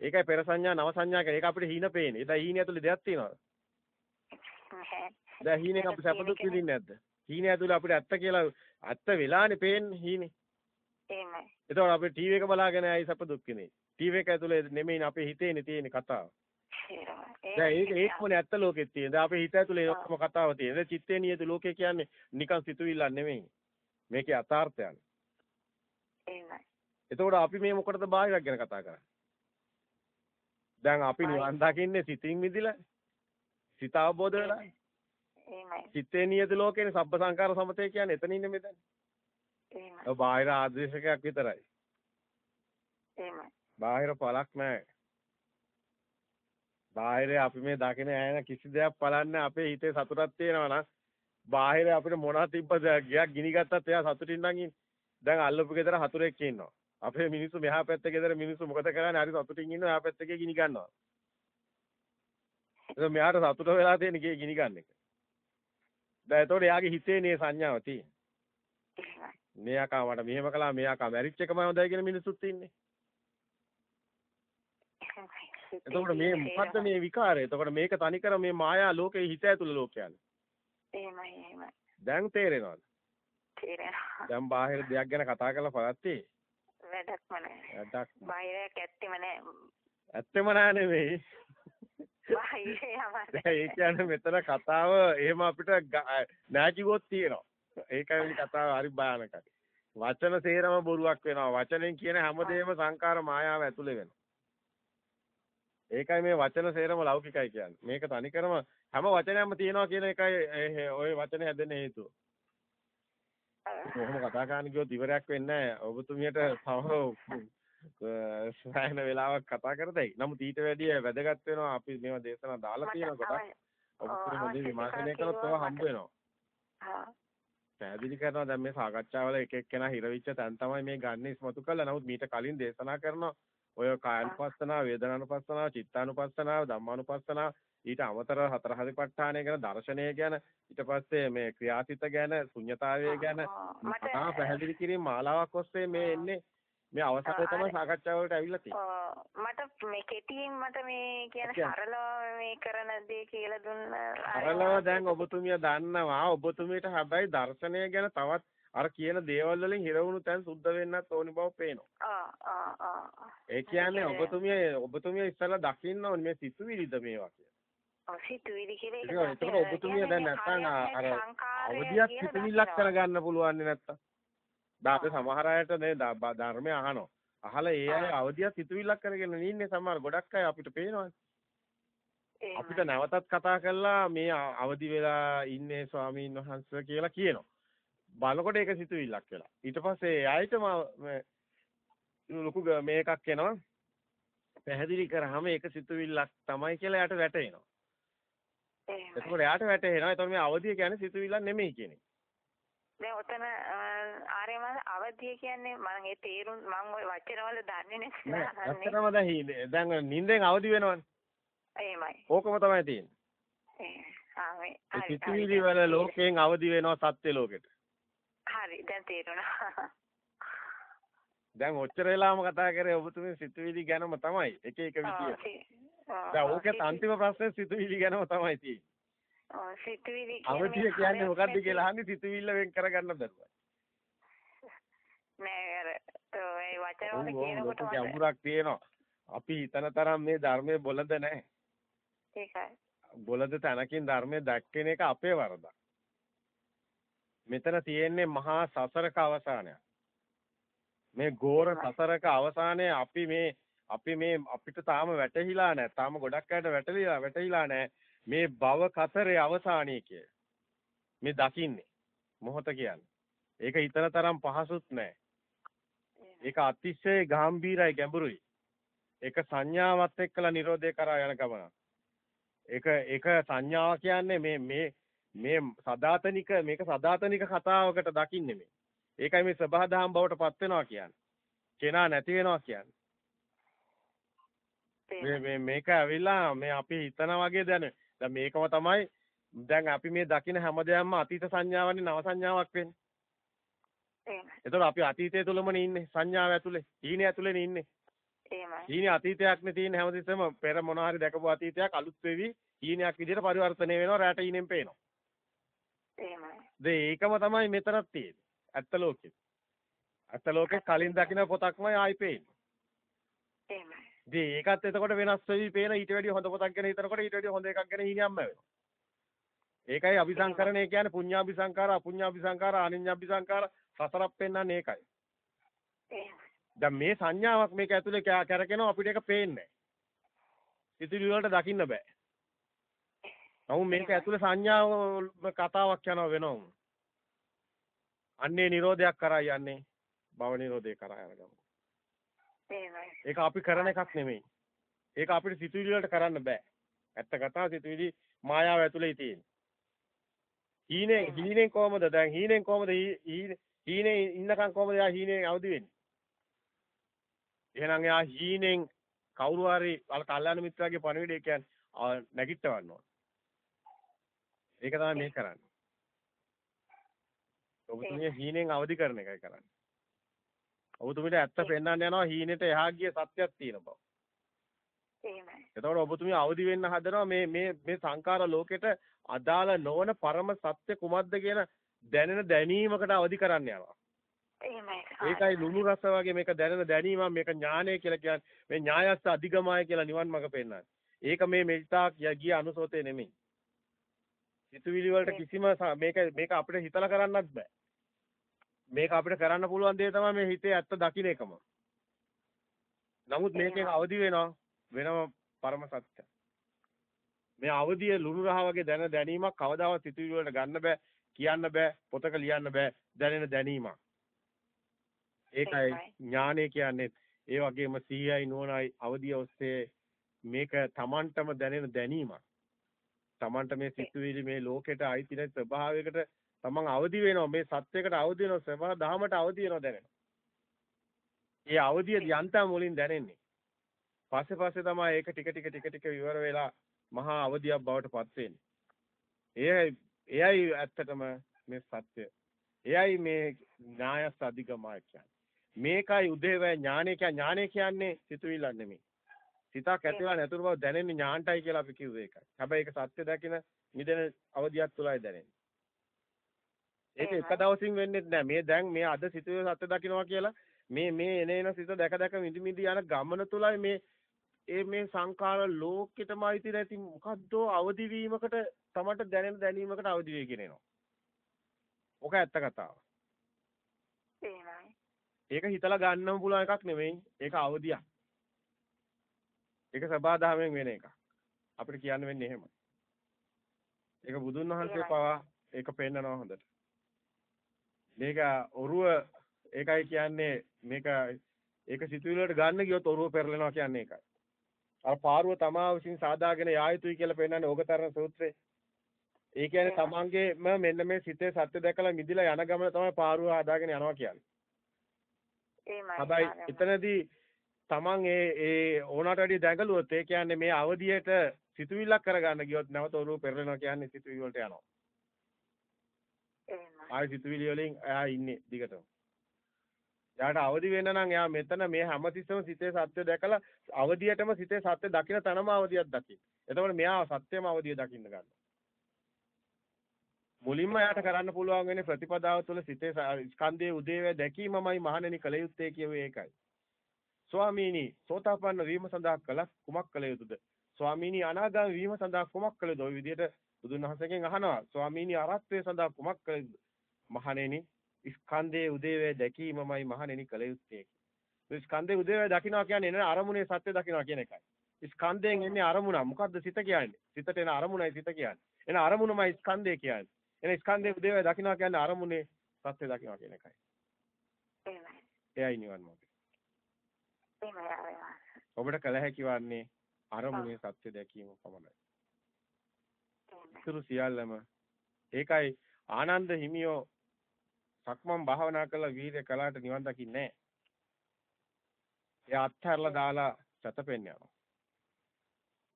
ඒකයි පෙර සංඥා නව සංඥා කියන්නේ. ඒක අපිට හීන පේන්නේ. ඒ දැන් හීන ඇතුලේ දෙයක් තියෙනවද? දැන් හීනෙන් අපි සැප දුක් විඳින්නේ නැද්ද? හීන ඇතුලේ අපිට ඇත්ත කියලා ඇත්ත වෙලානේ පේන්නේ හීනේ. එහෙමයි. එතකොට අපි ටීවී එක බලාගෙන ආයි සැප දුක් විඳින්නේ. ටීවී එක ඇතුලේ නෙමෙයිනේ අපේ හිතේනේ තියෙන කතාව. දැන් ඒක ඒකමනේ ඇත්ත ලෝකෙත් තියෙන. දැන් අපේ හිත ඇතුලේ ඔක්කොම කතාව තියෙන. දැන් චිත්තේ නියත ලෝකේ කියන්නේ නිකන් සිතුවිල්ලක් නෙමෙයි. මේකේ යථාර්ථයක්. එහෙමයි. එතකොට අපි මේ මොකටද බාහිරක් ගැන කතා කරන්නේ? දැන් අපි නිවන් දකින්නේ සිතින් මිදිලා. සිත අවබෝධ වෙලා. එහෙමයි. චිත්තේ නියත ලෝකේනේ සබ්බ සංකාර සමතේ කියන්නේ එතනින් නෙමෙයි දැන්. එහෙමයි. ඔය බාහිර ආදේශකයක් විතරයි. එහෙමයි. බාහිර පළක් නැහැ. බාහිර අපි මේ දකින ඇයෙන කිසි දෙයක් බලන්නේ අපේ හිතේ සතුටක් තියෙනවා නම් බාහිර අපිට මොනවා තිබ්බද ගියක් ගිනි ගත්තත් එයා සතුටින් නම් ඉන්නේ. දැන් අල්ලපු ගෙදර හතුරෙක් ඉන්නවා. අපේ මිනිස්සු මෙහා පැත්තේ ගෙදර මිනිස්සු මොකද කරන්නේ? හරි සතුටින් ඉන්නවා. එහා පැත්තේ ගිනි ගන්නවා. ඒක මෙයාට සතුට වෙලා තියෙන ගේ ගිනි ගන්න එක. දැන් එතකොට එයාගේ හිතේ නේ සංඥාව තියෙන්නේ. එහෙමයි. මෙයාකා මට මෙහෙම කළා මෙයාකා මැරිච් එකමයි හොඳයි කියන මිනිස්සුත් ඉන්නේ. එතකොට මේ මොකද්ද මේ විකාරය? එතකොට මේක තනිකර මේ මායා ලෝකේ හිත ඇතුළේ ලෝකයක්. එහෙමයි. එහෙමයි. දැන් තේරෙනවද? තේරෙනවා. දැන් බාහිර දෙයක් ගැන කතා කරලා පළත්තේ. වැඩක්ම නැහැ. වැඩක් බාහිරයක් ඇත්තෙම නැහැ. ඇත්තම නෑ නෙවෙයි. ඒ කියන්නේ මෙතන කතාව එහෙම අපිට නෑ කිව්වොත් තියෙනවා. ඒකයි කතාව හරි භයානකයි. වචන සේරම බොරුවක් වෙනවා. වචනෙන් කියන හැමදේම සංකාර මායාව ඇතුලේ වෙනවා. ඒකයි මේ වචන සේරම ලෞකිකයි කියන්නේ. මේක තනිකරම හැම වචනයක්ම තියෙනවා කියන එකයි ওই වචනේ හැදෙන්න හේතුව. කොහොම කතා කරන්න ගියොත් ඉවරයක් වෙන්නේ නැහැ. ඔබතුමියට තව සෑහෙන වෙලාවක් කතා කරතයි. නමුත් ඊට වැඩිය වැදගත් වෙනවා අපි මේවා දේශනා දාලා තියෙන කොට ඔබතුමිය හොඳින් විමර්ශනය කරොත් ඒවා හම්බ වෙනවා. හා පැහැදිලි කරනවා දැන් මේ සාකච්ඡාවල එක එක්කෙනා හිරවිච්ච තැන් තමයි මේ ගන්න ඉස්මතු කළා. නමුත් මීට කලින් දේශනා කරනවා ඔය කායනුපස්සනාව, වේදනානුපස්සනාව, චිත්තානුපස්සනාව, ධම්මානුපස්සනාව ඊට අමතරව හතර හරිපට්ඨානය ගැන දර්ශනය ගැන ඊට පස්සේ මේ ක්‍රියාසිත ගැන ශුන්්‍යතාවය ගැන මට තා පැහැදිලි කිරීම මාලාවක් ඔස්සේ මේ එන්නේ මේ අවසරය තමයි සාකච්ඡාව වලට ඇවිල්ලා තියෙන්නේ. මට මේ කෙටියෙන් මට මේ කියන සරලව මේ කරන දේ කියලා දුන්න සරලව දැන් ඔබතුමිය දන්නවා ඔබතුමියට හැබැයි දර්ශනය ගැන තවත් අර කියන දේවල් වලින් හිරවුණු තැන් සුද්ධ වෙන්නත් ඕනි බව පේනවා. ආ ආ ආ ඒ කියන්නේ ඔබතුමිය ඔබතුමිය ඉස්සලා දකින්න ඕනේ මේ සිතුවිලිද මේවා කියලා. සිතුවිලි කියලා ඒක ඒක ඔබතුමිය දැන් නැත්තම් අර අවදියක් සිතුවිල්ලක් කරගන්න පුළුවන් නැත්තම්. දැන් අපි සමහර අයට නේ ධර්මය අහනවා. අහලා ඒ අය අවදියක් සිතුවිල්ලක් කරගෙන ඉන්නේ සමහර ගොඩක් අය අපිට පේනවානේ. අපිට නැවතත් කතා කරලා මේ අවදි වෙලා ඉන්නේ ස්වාමීන් වහන්සේ කියලා කියනවා. බලකොට ඒක සිතුවිල්ලක් වෙලා. ඊට පස්සේ ආයෙතම ලොකු මේකක් එනවා. පැහැදිලි කරාම ඒක සිතුවිල්ලක් තමයි කියලා යාට වැටහෙනවා. එතකොට යාට වැටහෙනවා. එතකොට මේ අවදිය කියන්නේ සිතුවිල්ලක් නෙමෙයි කියන්නේ. දැන් ඔතන ආර්යම අවදිය කියන්නේ මම ඒ තේරුම් මම ওই වචන වල දන්නේ නැහැ. ඇත්තටම දැන් දැන් නිින්දෙන් අවදි වෙනවනේ. එහෙමයි. ඕකම තමයි තියෙන්නේ. ඒ ආ මේ සිතුවිලි වල ලෝකයෙන් අවදි වෙනවා සත්‍ය ලෝකෙට. හරි දැන් තේරුණා. දැන් ඔච්චර වෙලාම කතා කරේ ඔබතුමී සිතුවිලි ගැනම තමයි එක එක විදිය. දැන් ඕකේ අන්තිම ප්‍රශ්නේ සිතුවිලි ගැනම තමයි තියෙන්නේ. සිතුවිලි අවදිය කියන්නේ මොකද්ද කියලා අහන්නේ සිතුවිල්ල වෙන් කරගන්න බැරුවයි. නෑ අර ඒ වචන වල කියනකොට ගැඹුරක් තියෙනවා. අපි හිතන තරම් මේ ධර්මයේ බොළඳ නැහැ. ඒකයි. බොළඳ තැනකින් ධර්මයේ දැක්කෙන එක අපේ වරදක්. මෙතන තියෙන්නේ මහා සසරක අවසානයක්. මේ ගෝර සසරක අවසානයේ අපි මේ අපි මේ අපිට තාම වැටහිලා නැහැ. තාම ගොඩක් අයට වැටලිලා වැටහිලා නැහැ. මේ භව කතරේ අවසානයේ කිය. මේ දකින්නේ මොහොත කියන්නේ. ඒක හිතන තරම් පහසුත් නැහැ. ඒක අතිශය ගැඹීරයි ගැඹුරුයි. ඒක සංඥාවත් එක්කලා Nirodhe කරා යන ගමන. ඒක ඒක සංඥාව කියන්නේ මේ මේ මේ සදාතනික මේක සදාතනික කතාවකට දකින්නේ මේ. ඒකයි මේ සබහාදහම් බවට පත් වෙනවා කියන්නේ. කෙනා නැති වෙනවා කියන්නේ. මේ මේ මේක ඇවිල්ලා මේ අපි හිතන වගේ දැන දැන් මේකම තමයි දැන් අපි මේ දකින හැමදේම අතීත සංඥාවන්නේ නව සංඥාවක් වෙන්නේ. එහෙමයි. එතකොට අපි අතීතය තුලමනේ ඉන්නේ සංඥාව ඇතුලේ. හීනේ ඇතුලේනේ ඉන්නේ. එහෙමයි. හීනේ අතීතයක්නේ තියෙන හැමතිස්සෙම පෙර මොන හරි දැකපු අතීතයක් අලුත් වෙවි හීනයක් විදිහට පරිවර්තනය වෙනවා රැට හීනෙන් පේනවා. එහෙමයි. ඒකම තමයි මෙතනත් තියෙන්නේ. ඇත්ත ලෝකෙ. ඇත්ත ලෝකෙ කලින් දකින්න පොතක්මයි ආයි පේන්නේ. එහෙමයි. ඉතින් ඒකත් එතකොට වෙනස් වෙවි පේන ඊට වැඩිය හොඳ පොතක් ගැන හිතනකොට ඊට වැඩිය හොඳ එකක් ගැන හීනියම්ම වෙනවා. ඒකයි අபிසංකරණය කියන්නේ පුඤ්ඤාபிසංකාර අපුඤ්ඤාபிසංකාර අනිඤ්ඤාபிසංකාර සතරක් පෙන්වන්නේ ඒකයි. දැන් මේ සංඥාවක් මේක ඇතුලේ කැරකෙනවා අපිට ඒක පේන්නේ නැහැ. ඉතිරි වලට දකින්න බෑ. නමුත් මේක ඇතුලේ සංඥාව කතාවක් යනවා වෙනවම. අන්නේ Nirodhayak කරා යන්නේ. භව Nirodhe කරා යනවා. ඒක අපි කරන එකක් නෙමෙයි. ඒක අපිට සිතුවිලි වලට කරන්න බෑ. ඇත්ත කතාව සිතුවිලි මායාව ඇතුලේ තියෙන. හීනේ හීනෙන් කොහමද දැන් හීනෙන් කොහමද හීනේ ඉන්නකම් කොහමද යා හීනේ අවදි වෙන්නේ? එහෙනම් යා හීනෙන් කවුරු හරි අර කල්යාණ මිත්‍රාගේ පණිවිඩය කියන්නේ නැගිටවන්න ඕන. ඒක තමයි මේ කරන්නේ. ඔබතුමිය හීනෙන් අවදි කරන එකයි කරන්නේ. ඔබතුමියට ඇත්ත පෙන්වන්න යනවා හීනෙට එහා ගිය සත්‍යයක් තියෙන බව. එහෙමයි. එතකොට ඔබතුමිය අවදි වෙන්න හදනවා මේ මේ මේ සංකාර ලෝකෙට අදාළ නොවන පරම සත්‍ය කුමක්ද කියන දැනෙන දැනීමකට අවදි කරන්න යනවා. එහෙමයි. ඒකයි ලුණු රස වගේ මේක දැනෙන දැනීම මේක ඥානය කියලා කියන්නේ මේ ඥායස්ස අධිගමය කියලා නිවන් මඟ පෙන්නන්නේ. ඒක මේ මෙල්තා ගිය අනුසෝතේ නෙමෙයි. සිතුවිලි වලට කිසිම මේක මේක අපිට හිතලා කරන්නත් බෑ. මේක අපිට කරන්න පුළුවන් දේ තමයි මේ හිතේ ඇත්ත දකින්න එකම. නමුත් මේකෙන් අවදි වෙනවා වෙනම පරම සත්‍ය. මේ අවදිය ලුණු රහ වගේ දැන දැනීමක් කවදාවත් සිතුවිලි වලට ගන්න බෑ, කියන්න බෑ, පොතක ලියන්න බෑ, දැනෙන දැනීමක්. ඒකයි ඥානය කියන්නේ ඒ වගේම සිහියයි නුවණයි අවදිය ඔස්සේ මේක Tamanටම දැනෙන දැනීමක්. Tamanට මේ සිතුවිලි මේ ලෝකෙට අයිති නැති ස්වභාවයකට Taman අවදි වෙනවා මේ සත්‍යයකට අවදි වෙනවා ස්වභාව දහමට අවදි වෙනවා දැනෙනවා. ඒ අවදිය යන්තම් මුලින් දැනෙන්නේ. පස්සේ පස්සේ තමයි ඒක ටික ටික ටික ටික විවර වෙලා මහා අවදියක් බවට පත් වෙන්නේ. එයයි එයයි ඇත්තටම මේ සත්‍ය. එයයි මේ ඥායස් අධිගමය කියන්නේ. මේකයි උදේවැය ඥානය කියන්නේ ඥානය කියන්නේ සිතුවිල්ල නෙමෙයි. සිතක් ඇතිවලා නැතුව බව දැනෙන්නේ ඥාන්ටයි කියලා අපි කිව්වේ ඒකයි. හැබැයි ඒක සත්‍ය දකින මිදෙන අවදියක් තුලයි දැනෙන්නේ. ඒක එක දවසින් වෙන්නේ නැහැ. මේ දැන් මේ අද සිතුවේ සත්‍ය දකින්නවා කියලා මේ මේ එන එන සිත දැක දැක මිදි මිදි යන ගමන තුලයි මේ ඒ මේ සංඛාර ලෝකෙටම අයිති නැති මොකද්ද අවදි වීමකට තමට දැනෙන දැනීමකට අවදි වෙගෙන එනවා. ඔක ඇත්ත කතාව. ඒක හිතලා ගන්නම පුළුවන් එකක් නෙමෙයි. ඒක අවදියක්. ඒක සබාධාමයෙන් වෙන එකක්. අපිට කියන්න වෙන්නේ එහෙමයි. ඒක බුදුන් වහන්සේ පවා ඒක පෙන්නනවා හොඳට. මේක ඔරුව ඒකයි කියන්නේ මේක ඒක සිතුවිලි වලට ගන්න ගියොත් ඔරුව පෙරලෙනවා කියන්නේ ඒකයි. අර පාරුව තමා විසින් සාදාගෙන යා යුතුයි කියලා පෙන්නන්නේ ඕගතරණ සූත්‍රේ. ඒ කියන්නේ තමන්ගේම මෙන්න මේ සිතේ සත්‍ය දැකලා මිදිලා යන ගමන තමයි පාරුව හදාගෙන යනවා කියන්නේ. එහෙමයි. හැබැයි එතනදී තමන් ඒ ඒ ඕනට වැඩි දැඟලුවොත් ඒ කියන්නේ මේ අවදියට සිතුවිල්ලක් කරගන්න ගියොත් නැවත ඔරුව පෙරලෙනවා කියන්නේ සිතුවිලි වලට යනවා. එහෙමයි. ආයි සිතුවිලි වලින් එයා ඉන්නේ දිගටම. එයාට අවදි වෙන්න නම් එයා මෙතන මේ හැමතිස්සම සිතේ සත්‍ය දැකලා අවදියටම සිතේ සත්‍ය දකින තැනම අවදියක් දකින්න. එතකොට මෙයා සත්‍යම අවදිය දකින්න ගන්නවා. මුලින්ම එයාට කරන්න පුළුවන් වෙන්නේ ප්‍රතිපදාව තුළ සිතේ ස්කන්ධයේ උදේවැය දැකීමමයි මහණෙනි කල යුත්තේ කියුවේ ඒකයි. ස්වාමීනි සෝතාපන්න වීම සඳහා කල කුමක් කළ යුතුද? ස්වාමීනි අනාගාමී වීම සඳහා කුමක් කළ යුතුද? ඔය විදිහට බුදුන් වහන්සේගෙන් අහනවා. ස්වාමීනි අරහත්ත්වයේ සඳහා කුමක් කළ යුතුද? මහණෙනි ස්කන්ධයේ උදේවැය දැකීමමයි මහණෙනි කල යුත්තේ. මේ ස්කන්ධයේ උදේවැය දකින්නවා කියන්නේ එන අරමුණේ සත්‍ය දකින්නවා කියන එකයි. ස්කන්ධයෙන් එන්නේ අරමුණ. මොකද්ද සිත කියන්නේ? සිතට එන අරමුණයි සිත කියන්නේ. එන අරමුණමයි ස්කන්ධය කියන්නේ. එන ස්කන්ධයේ උදේවැය දකින්නවා කියන්නේ අරමුණේ සත්‍ය දකින්නවා කියන එකයි. එයයි නිවන් මාර්ගය. ඔබට කල හැකි වන්නේ අරමුණේ සත්‍ය දැකීම පමණයි. ඉතුරු සියල්ලම ඒකයි ආනන්ද හිමියෝ සක්මන් භාවනා කළා වීර්ය කළාට නිවන් දකින්නේ නැහැ. එයා අත්හැරලා දාලා සතපෙන්න යනවා.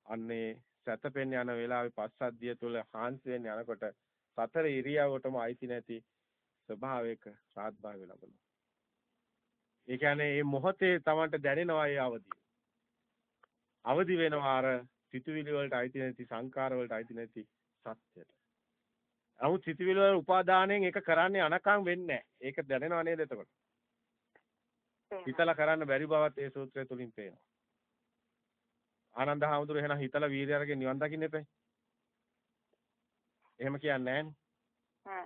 අන්නේ සතපෙන්න යන වෙලාවේ පස්සද්ධිය තුල හාන්සි වෙන්න යනකොට සතර ඉරියව්වටම අයිති නැති ස්වභාවයක සාත්භාවය ලබනවා. ඒ කියන්නේ මේ මොහොතේ Tamanට දැනෙනවා ඒ අවදිය. අවදි වෙනවා අර සිතුවිලි වලට අයිති නැති සංකාර වලට අයිති නැති සත්‍යයට. නමුත් සිතුවිලි වල උපාදානයෙන් ඒක කරන්නේ අනකම් වෙන්නේ නැහැ. ඒක දැනෙනව නේද එතකොට? හිතලා කරන්න බැරි බවත් ඒ සූත්‍රය තුලින් පේනවා. ආනන්ද හාමුදුරුවෝ එහෙනම් හිතලා වීර්ය අරගෙන නිවන් දකින්න එපේ. එහෙම කියන්නේ නැහැ.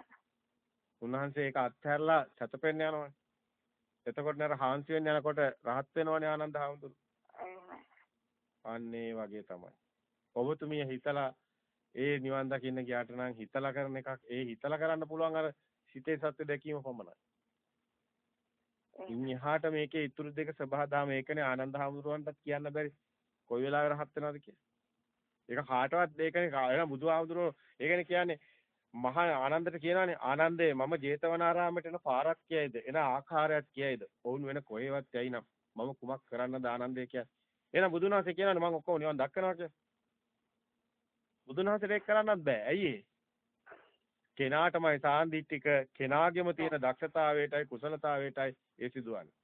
උන්වහන්සේ ඒක අත්හැරලා සතපෙන්න යනවනේ. එතකොට නේද හාන්සි වෙන්න යනකොට රහත් වෙනවනේ ආනන්ද හාමුදුරුවෝ. අන්නේ වගේ තමයි. ඔබතුමිය හිතලා ඒ නිවන් දකින්න ගියාට නම් හිතලා කරන එකක්. ඒ හිතලා කරන්න පුළුවන් අර සිතේ සත්‍ය දැකීම පමණයි. ඉන් එහාට මේකේ ඉතුරු දෙක සබහාදාම ඒකනේ ආනන්ද හාමුදුරුවන්ටත් කියන්න බැරි. කොයි වෙලාවෙ රහත් වෙනවද කියලා. ඒක කාටවත් ඒකනේ එන බුදුහාමුදුරුවෝ ඒකනේ කියන්නේ මහා ආනන්දට කියනවානේ ආනන්දේ මම ජේතවනාරාමයට එන පාරක් කියයිද? එන ආකාරයක් කියයිද? ඔවුන් වෙන කොහෙවත් යයි නම්. මම කුමක් කරන්නද ආනන්දේ? කියන්නේ. එහෙනම් බුදුන් වහන්සේ කියනවානේ මම ඔක්කොම නිවන් දක්කනවා කියලා. බුදුන් වහන්සේට ඒක කරන්නත් බෑ ඇයි කෙනාටමයි සාන්දිටික කෙනාගේම තියෙන දක්ෂතාවයටයි කුසලතාවයටයි ඒ සිදුවන්නේ.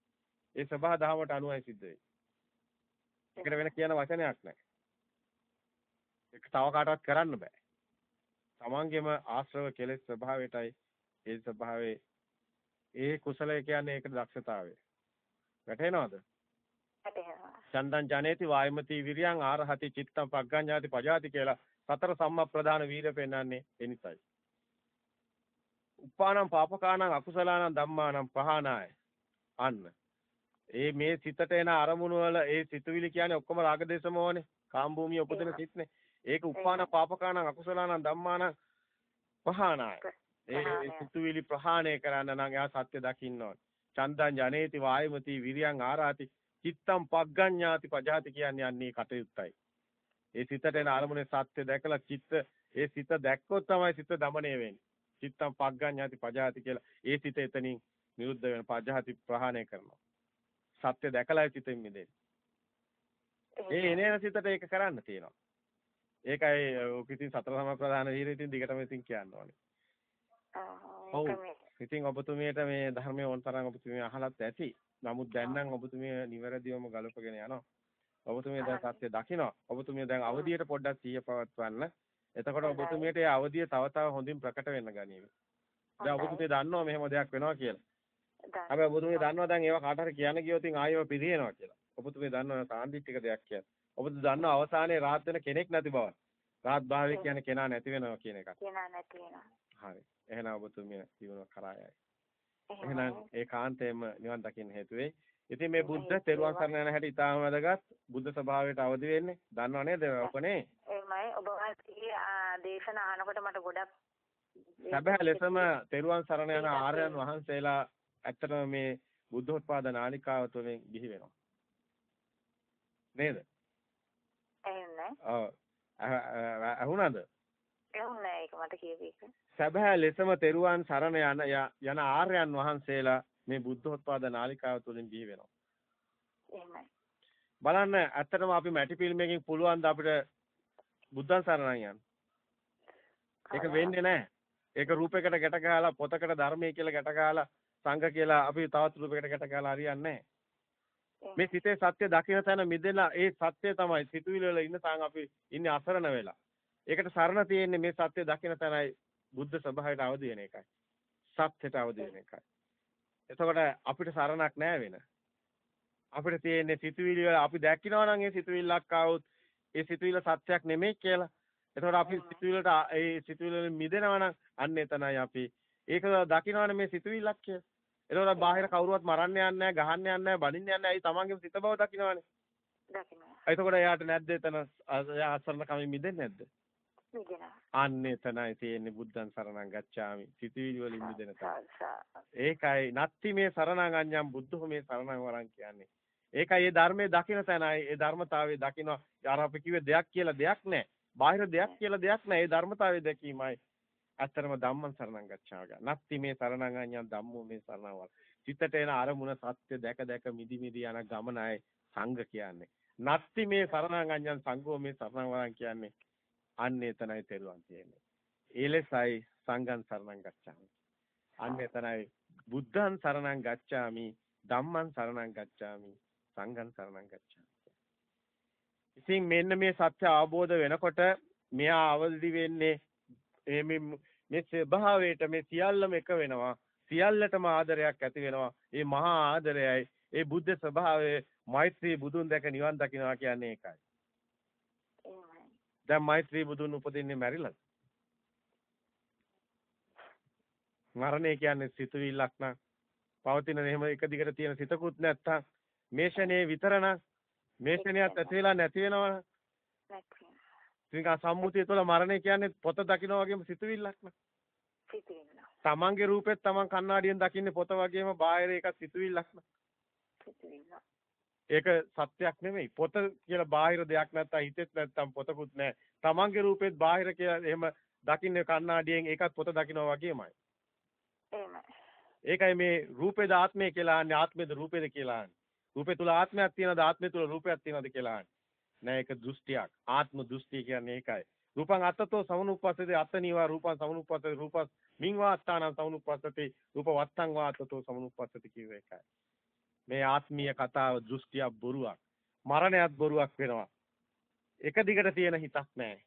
ඒ සබහා දහමට අනුවයි සිද්ධ වෙන්නේ. ඒකට වෙන කියන වචනයක් නැහැ. ඒක තව කාටවත් කරන්න බෑ. තමන්ගේම ආශ්‍රව කෙලෙස් ස්වභාවයටයි ඒ ස්වභාවයේ ඒ කුසලය කියන්නේ ඒකට දක්ෂතාවය. වැටහෙනවද? වැටහෙනවා. චන්දං ජනේති වායමති විරියං ආරහති චිත්තං පග්ගඤ්ඤාති පජාති කියලා සතර සම්මා ප්‍රධාන වීර පෙන්වන්නේ එනිසයි. උපානම් පාපකානම් අකුසලානම් ධම්මානම් පහනාය. අන්න. ඒ මේ සිතට එන අරමුණු වල ඒ සිතුවිලි කියන්නේ ඔක්කොම රාගදේශමෝනේ. කාම භූමිය උපදින සිත්නේ. ඒක උපාන පාපකානම් අකුසලානම් ධම්මානම් පහනාය. ඒ සිතුවිලි ප්‍රහාණය කරන්න නම් එයා සත්‍ය දකින්න ඕනේ. චන්දං ජනේති වායමති විරියං ආරාති චිත්තම් පග්ගඤ්ඤාති පජාති කියන්නේ අන්නේ කටයුත්තයි. ඒ සිතට එන අරමුණේ සත්‍ය දැකලා චිත්ත ඒ සිත දැක්කොත් තමයි සිත দমনය වෙන්නේ. චිත්තම් පග්ගඤ්ඤාති පජාති කියලා. ඒ සිත එතනින් නිරුද්ධ වෙන පජාති ප්‍රහාණය කරනවා. සත්‍ය දැකලා චිතින් මිදෙන්නේ. ඒ එනේන සිතට ඒක කරන්න තියෙනවා. ඒකයි කිසිම සතර සමප්‍රදාන දීලා ඉතින් දිගටම ඉතින් කියන්න ඕනේ. ඔව්. ඉතින් ඔබතුමියට මේ ධර්මයේ ඕන තරම් ඔබතුමිය අහලත් ඇති. නමුත් දැන් නම් ඔබතුමිය නිවැරදිවම ගලපගෙන යනවා. ඔබතුමිය දැන් සත්‍ය දකිනවා. ඔබතුමිය දැන් අවදියට පොඩ්ඩක් සිහිය පවත්වන්න. එතකොට ඔබතුමියට ඒ අවදිය තව තව හොඳින් ප්‍රකට වෙන්න ගනීවි. දැන් ඔබතුමිය දන්නවා මෙහෙම දෙයක් වෙනවා කියලා. හැබැයි ඔබතුමිය දන්නවා දැන් ඒවා කාට හරි කියන්න ගියොත් ආයෙම පිරිනවනවා කියලා. ඔබතුමිය දන්නවා සාන්දිටික දෙයක් කියලා. ඔබතුමිය දන්නවා අවසානයේ රාහත් වෙන කෙනෙක් නැති බව. රාහත් භාවය කියන්නේ කෙනා නැති වෙනවා කියන එක. කෙනා නැති වෙනවා. හරි. එහෙනම් ඔබතුමිය ජීවන කරා යයි. එහෙනම් ඒකාන්තයෙන්ම නිවන් දකින්න හේතු වෙයි. ඉතින් මේ බුද්ධ තෙරුවන් සරණ යන හැටි ඉතාම වැදගත්. බුද්ධ ස්වභාවයට අවදි වෙන්නේ. දන්නව නේද ඔකනේ? එහෙමයි. ඔබ වහන්සේගේ දේශන අහනකොට මට ගොඩක් සැබෑ ලෙසම තෙරුවන් සරණ යන ආර්යයන් වහන්සේලා ඇත්තටම මේ බුද්ධෝත්පාද නාලිකාව තුළින් ගිහි වෙනවා. නේද? එහෙමයි. ඔව්. අහුණාද? එහුන්නේ ඒක මට කියපේක. සැබෑ ලෙසම තෙරුවන් සරණ යන යන ආර්යයන් වහන්සේලා මේ බුද්ධෝත්පාද නාලිකාව තුළින් බිහි වෙනවා. එහෙමයි. බලන්න ඇත්තටම අපි මැටි ෆිල්ම් පුළුවන් ද අපිට බුද්ධන් සරණන් යන්න. ඒක වෙන්නේ නැහැ. ඒක රූපයකට ගැට ගහලා පොතකට ධර්මයේ කියලා ගැට ගහලා සංඝ කියලා අපි තවත් රූපයකට ගැට ගහලා හරියන්නේ මේ සිතේ සත්‍ය දකින තැන මිදෙලා ඒ සත්‍ය තමයි සිතුවිලි වල ඉන්න තාන් අපි ඉන්නේ අසරණ වෙලා. ඒකට සරණ තියෙන්නේ මේ සත්‍ය දකින තැනයි බුද්ධ ස්වභාවයට අවදි වෙන එකයි. සත්‍යයට අවදි වෙන එකයි. එතකොට අපිට සරණක් නැහැ වෙන. අපිට තියෙන්නේ සිතුවිලි වල අපි දැක්කිනවා නම් ඒ සිතුවිල්ලක් ආවොත් ඒ සිතුවිල්ල සත්‍යයක් නෙමෙයි කියලා. එතකොට අපි සිතුවිල්ලට ඒ සිතුවිල්ල වලින් මිදෙනවා නම් අන්න එතනයි අපි ඒක දකින්නවනේ මේ සිතුවිල්ලක් කියලා. එතකොට බාහිර කවුරුවත් මරන්න යන්නේ නැහැ, ගහන්න යන්නේ නැහැ, බනින්න යන්නේ නැහැ. ඒ තමන්ගේම සිත බව දකින්නවනේ. දකින්නවා. එතකොට එයාට නැද්ද එතන ආසරණ කමින් මිදෙන්නේ නැද්ද? අන්න එතනයි තියෙන්නේ බුද්ධං සරණං ගච්ඡාමි. සිතුවිලි වලින් මිදෙන. ඒකයි නත්ති මේ සරණං අඤ්ඤම් බුද්ධෝ මේ සරණං වරන් කියන්නේ. ඒකයි මේ ධර්මයේ දකින්න තැනයි ඒ ධර්මතාවයේ දකින්න අර අපි කිව්වේ දෙයක් කියලා දෙයක් නැහැ. බාහිර දෙයක් කියලා දෙයක් නැහැ. ඒ ධර්මතාවයේ දැකීමයි ඇත්තරම ධම්මං සරණං ගච්ඡාව. නත්ති මේ සරණං අඤ්ඤං ධම්මෝ මේ සරණං වල. සිතට එන අරමුණ සත්‍ය දැක දැක මිදි මිදි යන ගමනයි සංඝ කියන්නේ. නත්ති මේ සරණං අඤ්ඤං සංඝෝ මේ සරණං වරන් කියන්නේ. අන්න එතනයි තෙරුවන් තියෙන්නේ. ඒ ලෙසයි සංඝං සරණං ගච්ඡාමි. අන්න එතනයි බුද්ධං සරණං ගච්ඡාමි ධම්මං සරණං ගච්ඡාමි සංඝං සරණං ගච්ඡාමි. ඉතින් මෙන්න මේ සත්‍ය අවබෝධ වෙනකොට මෙයා අවදි වෙන්නේ මේ මේ ස්වභාවයට මේ සියල්ලම එක වෙනවා. සියල්ලටම ආදරයක් ඇති වෙනවා. මේ මහා ආදරයයි ඒ බුද්ධ ස්වභාවයේ මෛත්‍රී බුදුන් දැක නිවන් දකින්නවා කියන්නේ ඒකයි. දැන් මෛත්‍රී බුදුන් උපදින්නේ මැරිලාද? මරණය කියන්නේ සිතුවිල්ලක් නම් පවතින එහෙම එක දිගට තියෙන සිතකුත් නැත්තම් මේ ෂනේ විතරනම් මේ ෂණයත් ඇති වෙලා නැති වෙනවනම් ඉතින් සම්මුතිය තුළ මරණය කියන්නේ පොත දකින්න වගේම සිතුවිල්ලක් න ะ. සිතුවිල්ල. තමන්ගේ රූපෙත් තමන් කණ්ණාඩියෙන් දකින්නේ පොත වගේම බාහිර එකක් සිතුවිල්ලක් න ะ. සිතුවිල්ල. ඒක සත්‍යයක් නෙමෙයි. පොත කියලා බාහිර දෙයක් නැත්තම් හිතෙත් නැත්තම් පොතකුත් නැහැ. තමන්ගේ රූපෙත් බාහිර කියලා එහෙම දකින්නේ කණ්ණාඩියෙන් ඒකත් පොත දකින්නවා වගේමයි. ඒකයි මේ රූපේද ආත්මය කියලා අහන්නේ ආත්මේද රූපේද කියලා අහන්නේ. රූපේ තුල ආත්මයක් තියෙනවද ආත්මය තුල රූපයක් තියෙනවද කියලා අහන්නේ. නෑ ඒක දෘෂ්ටියක්. ආත්ම දෘෂ්ටිය කියන්නේ ඒකයි. රූපං අත්තතෝ සමනුප්පස්සති අත්තනීවා රූපං සමනුප්පස්සති රූපස් මින්වා අත්තානං සමනුප්පස්සති රූප වත්තං වා අත්තතෝ සමනුප්පස්සති කියව එකයි. මේ ආත්මීය කතාව දෘෂ්ටියක් බොරුවක්. මරණයත් බොරුවක් වෙනවා. එක දිගට තියෙන හිතක් නැහැ.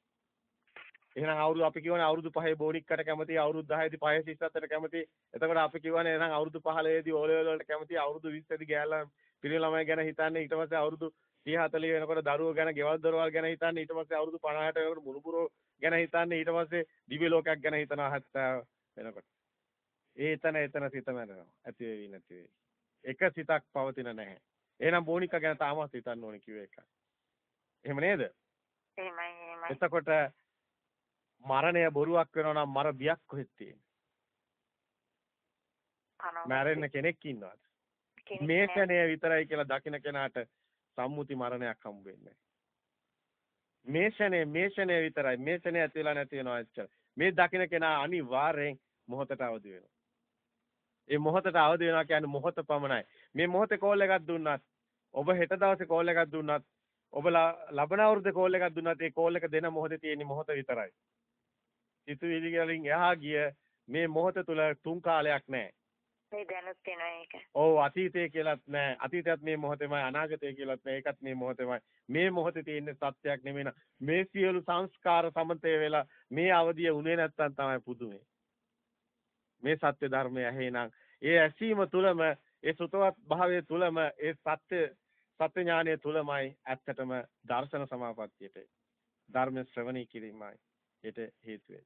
එහෙනම් අවුරුදු අපි කියවනේ අවුරුදු 5 බෝනික්කට කැමති අවුරුදු 10 දී 5 සිස්සතට කැමති. එතකොට අපි කියවනේ එහෙනම් අවුරුදු 15 දී ඕලෙවල් වලට කැමති අවුරුදු 20 දී ගෑලා පිරිමි ළමයි ගැන හිතන්නේ ඊට පස්සේ අවුරුදු 30 40 වෙනකොට දරුවෝ ගැන ගෙවල් දොරවල් ගැන හිතන්නේ ඊට පස්සේ අවුරුදු 50 60 වෙනකොට මුණුපුරෝ ගැන හිතන්නේ ඊට පස්සේ දිව්‍ය ලෝකයක් ගැන හිතනවා 70 වෙනකොට. ඒ එතන එතන සිත මැරෙනවා. ඇති වෙවි නැති වෙවි. එක සිතක් පවතින නැහැ. එහෙනම් බෝනිකා ගැන තාමත් හිතන්න ඕනේ කිව්ව එක. එහෙම නේද? එහෙමයි එහෙමයි. එතකොට මරණය බොරුවක් වෙනවා නම් මර බියක් කොහෙද තියෙන්නේ? මැරෙන්න කෙනෙක් ඉන්නවද? මේ ක්ෂණය විතරයි කියලා දකින කෙනාට සම්මුති මරණයක් හම්බ වෙන්නේ මේ ක්ෂණය මේ ක්ෂණය විතරයි මේ ක්ෂණය ඇති වෙලා නැති වෙනවා එච්චර මේ දකින කෙනා අනිවාර්යෙන් මොහොතට අවදි වෙනවා ඒ මොහොතට අවදි වෙනවා කියන්නේ මොහොත පමණයි මේ මොහොතේ කෝල් එකක් දුන්නත් ඔබ හෙට දවසේ කෝල් එකක් දුන්නත් ඔබ ලබන අවුරුද්දේ කෝල් එකක් දුන්නත් ඒ කෝල් එක දෙන මොහොතේ තියෙන මොහොත විතරයි සිතුවිලි වලින් එහා ගිය මේ මොහොත තුල තුන් කාලයක් නැහැ මේ දැනුත් වෙනවා ඒක. ඔව් අතීතය කියලාත් නෑ. අතීතයත් මේ මොහොතේමයි අනාගතය කියලාත් නෑ. ඒකත් මේ මොහොතේමයි. මේ මොහොතේ තියෙන සත්‍යයක් නෙමෙයි මේ සියලු සංස්කාර සමතේ වෙලා මේ අවදිය උනේ නැත්තම් තමයි පුදුමේ. මේ සත්‍ය ධර්මය ඇහෙනං ඒ ඇසීම තුලම ඒ සුතවත් භාවයේ තුලම ඒ සත්‍ය සත්‍ය ඥානය තුලමයි ඇත්තටම දර්ශන සමාපත්තියට ධර්ම ශ්‍රවණී කිරීමයි ඒට හේතු.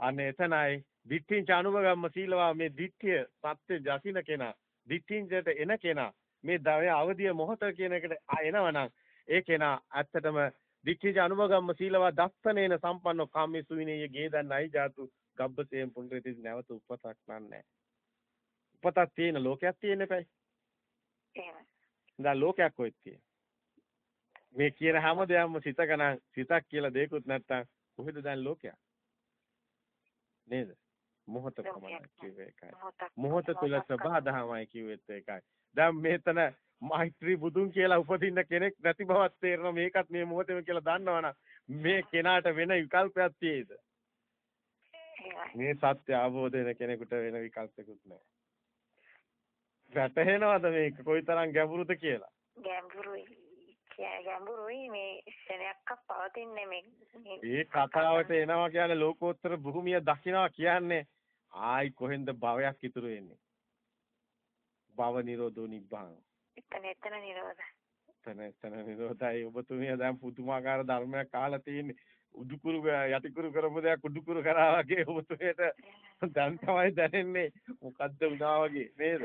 අන්න එතනයි දිට්ඨිංච අනුභවම්ම සීලවා මේ දිට්ඨිය සත්‍ය ජසින කෙනා දිට්ඨිංචට එන කෙනා මේ දවය අවදිය මොහොත කියන එකට එනවනම් ඒ කෙනා ඇත්තටම දිට්ඨිංච අනුභවම්ම සීලවා දස්සනේන සම්පන්නෝ කාමී සුවිනේය ගේදන්නයි ජාතු ගබ්බසේම් පුණ්ඩරිති නැවත උපතක් නන්නේ උපතක් තියෙන ලෝකයක් තියෙන්න එපයි. එහෙම දැන් ලෝකයක් කොහෙද තියෙන්නේ මේ කියන හැම දෙයක්ම සිතකනම් සිතක් කියලා දෙයක්වත් නැත්තම් කොහෙද දැන් ලෝකයක්? නේද? මොහොත පමණයි කිව්වේ ඒකයි. මොහොත තුල සබහාදහමයි කිව්වෙත් ඒකයි. දැන් මේතන මෛත්‍රී බුදුන් කියලා උපදින්න කෙනෙක් නැති බවක් තේරෙනවා. මේකත් මේ මොහොතේම කියලා දන්නවනම් මේ කෙනාට වෙන විකල්පයක් තියෙයිද? මේ සත්‍ය අවබෝධ වෙන කෙනෙකුට වෙන විකල්පයක්වත් නැහැ. වැටහෙනවද මේක? කොයිතරම් ගැඹුරුද කියලා? ගැඹුරුයි. ගැඹුරුයි. මේ ශරණයක් පවතින්නේ මේ ඒ කතාවට එනවා කියන්නේ ලෝකෝත්තර භූමිය දකින්නවා කියන්නේ ආයි කොහෙන්ද භවයක් ඉතුරු වෙන්නේ? භව නිරෝධෝ නිබ්බාන. එතන එතන නිරෝධ එතන එතන නිරෝධයි. ඔබතුමිය දැන් පුදුමාකාර ධර්මයක් අහලා තියෙන්නේ උඩුකුරු යටිකුරු කරපු දෙයක් උඩුකුරු කරා වගේ ඔබතුමියට දැන් තමයි දැනෙන්නේ. මොකද්ද වුණා වගේ නේද?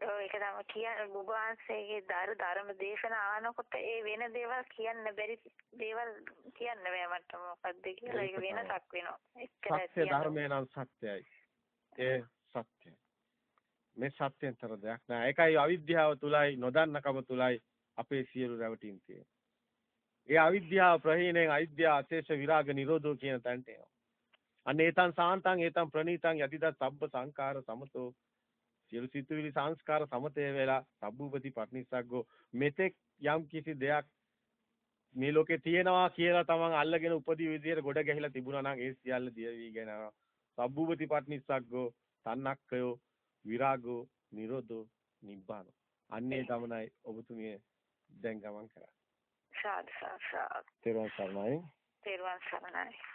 ඔව් ඒක තමයි කියන්නේ. ඔබ වහන්සේගේ ධර්ම ධර්ම දේශනා අහනකොට ඒ වෙන දේවල් කියන්න බැරි දේවල් කියන්න බෑ මට මොකද්ද කියලා. ඒක වෙනසක් වෙනවා. සත්‍ය ධර්මය නම් සත්‍යයි. ඒ සත්‍යයි. මේ සත්‍යෙන්තර දෙයක් නෑ. ඒකයි අවිද්‍යාව තුලයි නොදන්නකම තුලයි අපේ සියලු රැවටීම් තියෙන්නේ ඒ අවිද්‍යාව ප්‍රහීනෙන් අවිද්‍යාව අශේෂ විරාග නිරෝධෝ කියන තැනට එනවා අන්න ඒතං සාන්තං ඒතං ප්‍රණීතං යතිද සබ්බ සංඛාර සමතෝ සියලු සිතුවිලි සංස්කාර සමතේ වෙලා සබ්බූපති පටිනිස්සග්ගෝ මෙතෙක් යම් කිසි දෙයක් මේ ලෝකේ තියෙනවා කියලා තමන් අල්ලගෙන උපදී විදියට ගොඩ ගැහිලා තිබුණා නම් ඒ සියල්ල දිය වී යනවා සබ්බූපති පටිනිස්සග්ගෝ තන්නක්කයෝ විරාගෝ නිරෝධෝ නිබ්බාන. අන්නේ ගමනයි ඔබතුමිය දැන් ගමන් කරන්නේ. සාදු සාදු. තෙරුවන් සරණයි. තෙරුවන් සරණයි.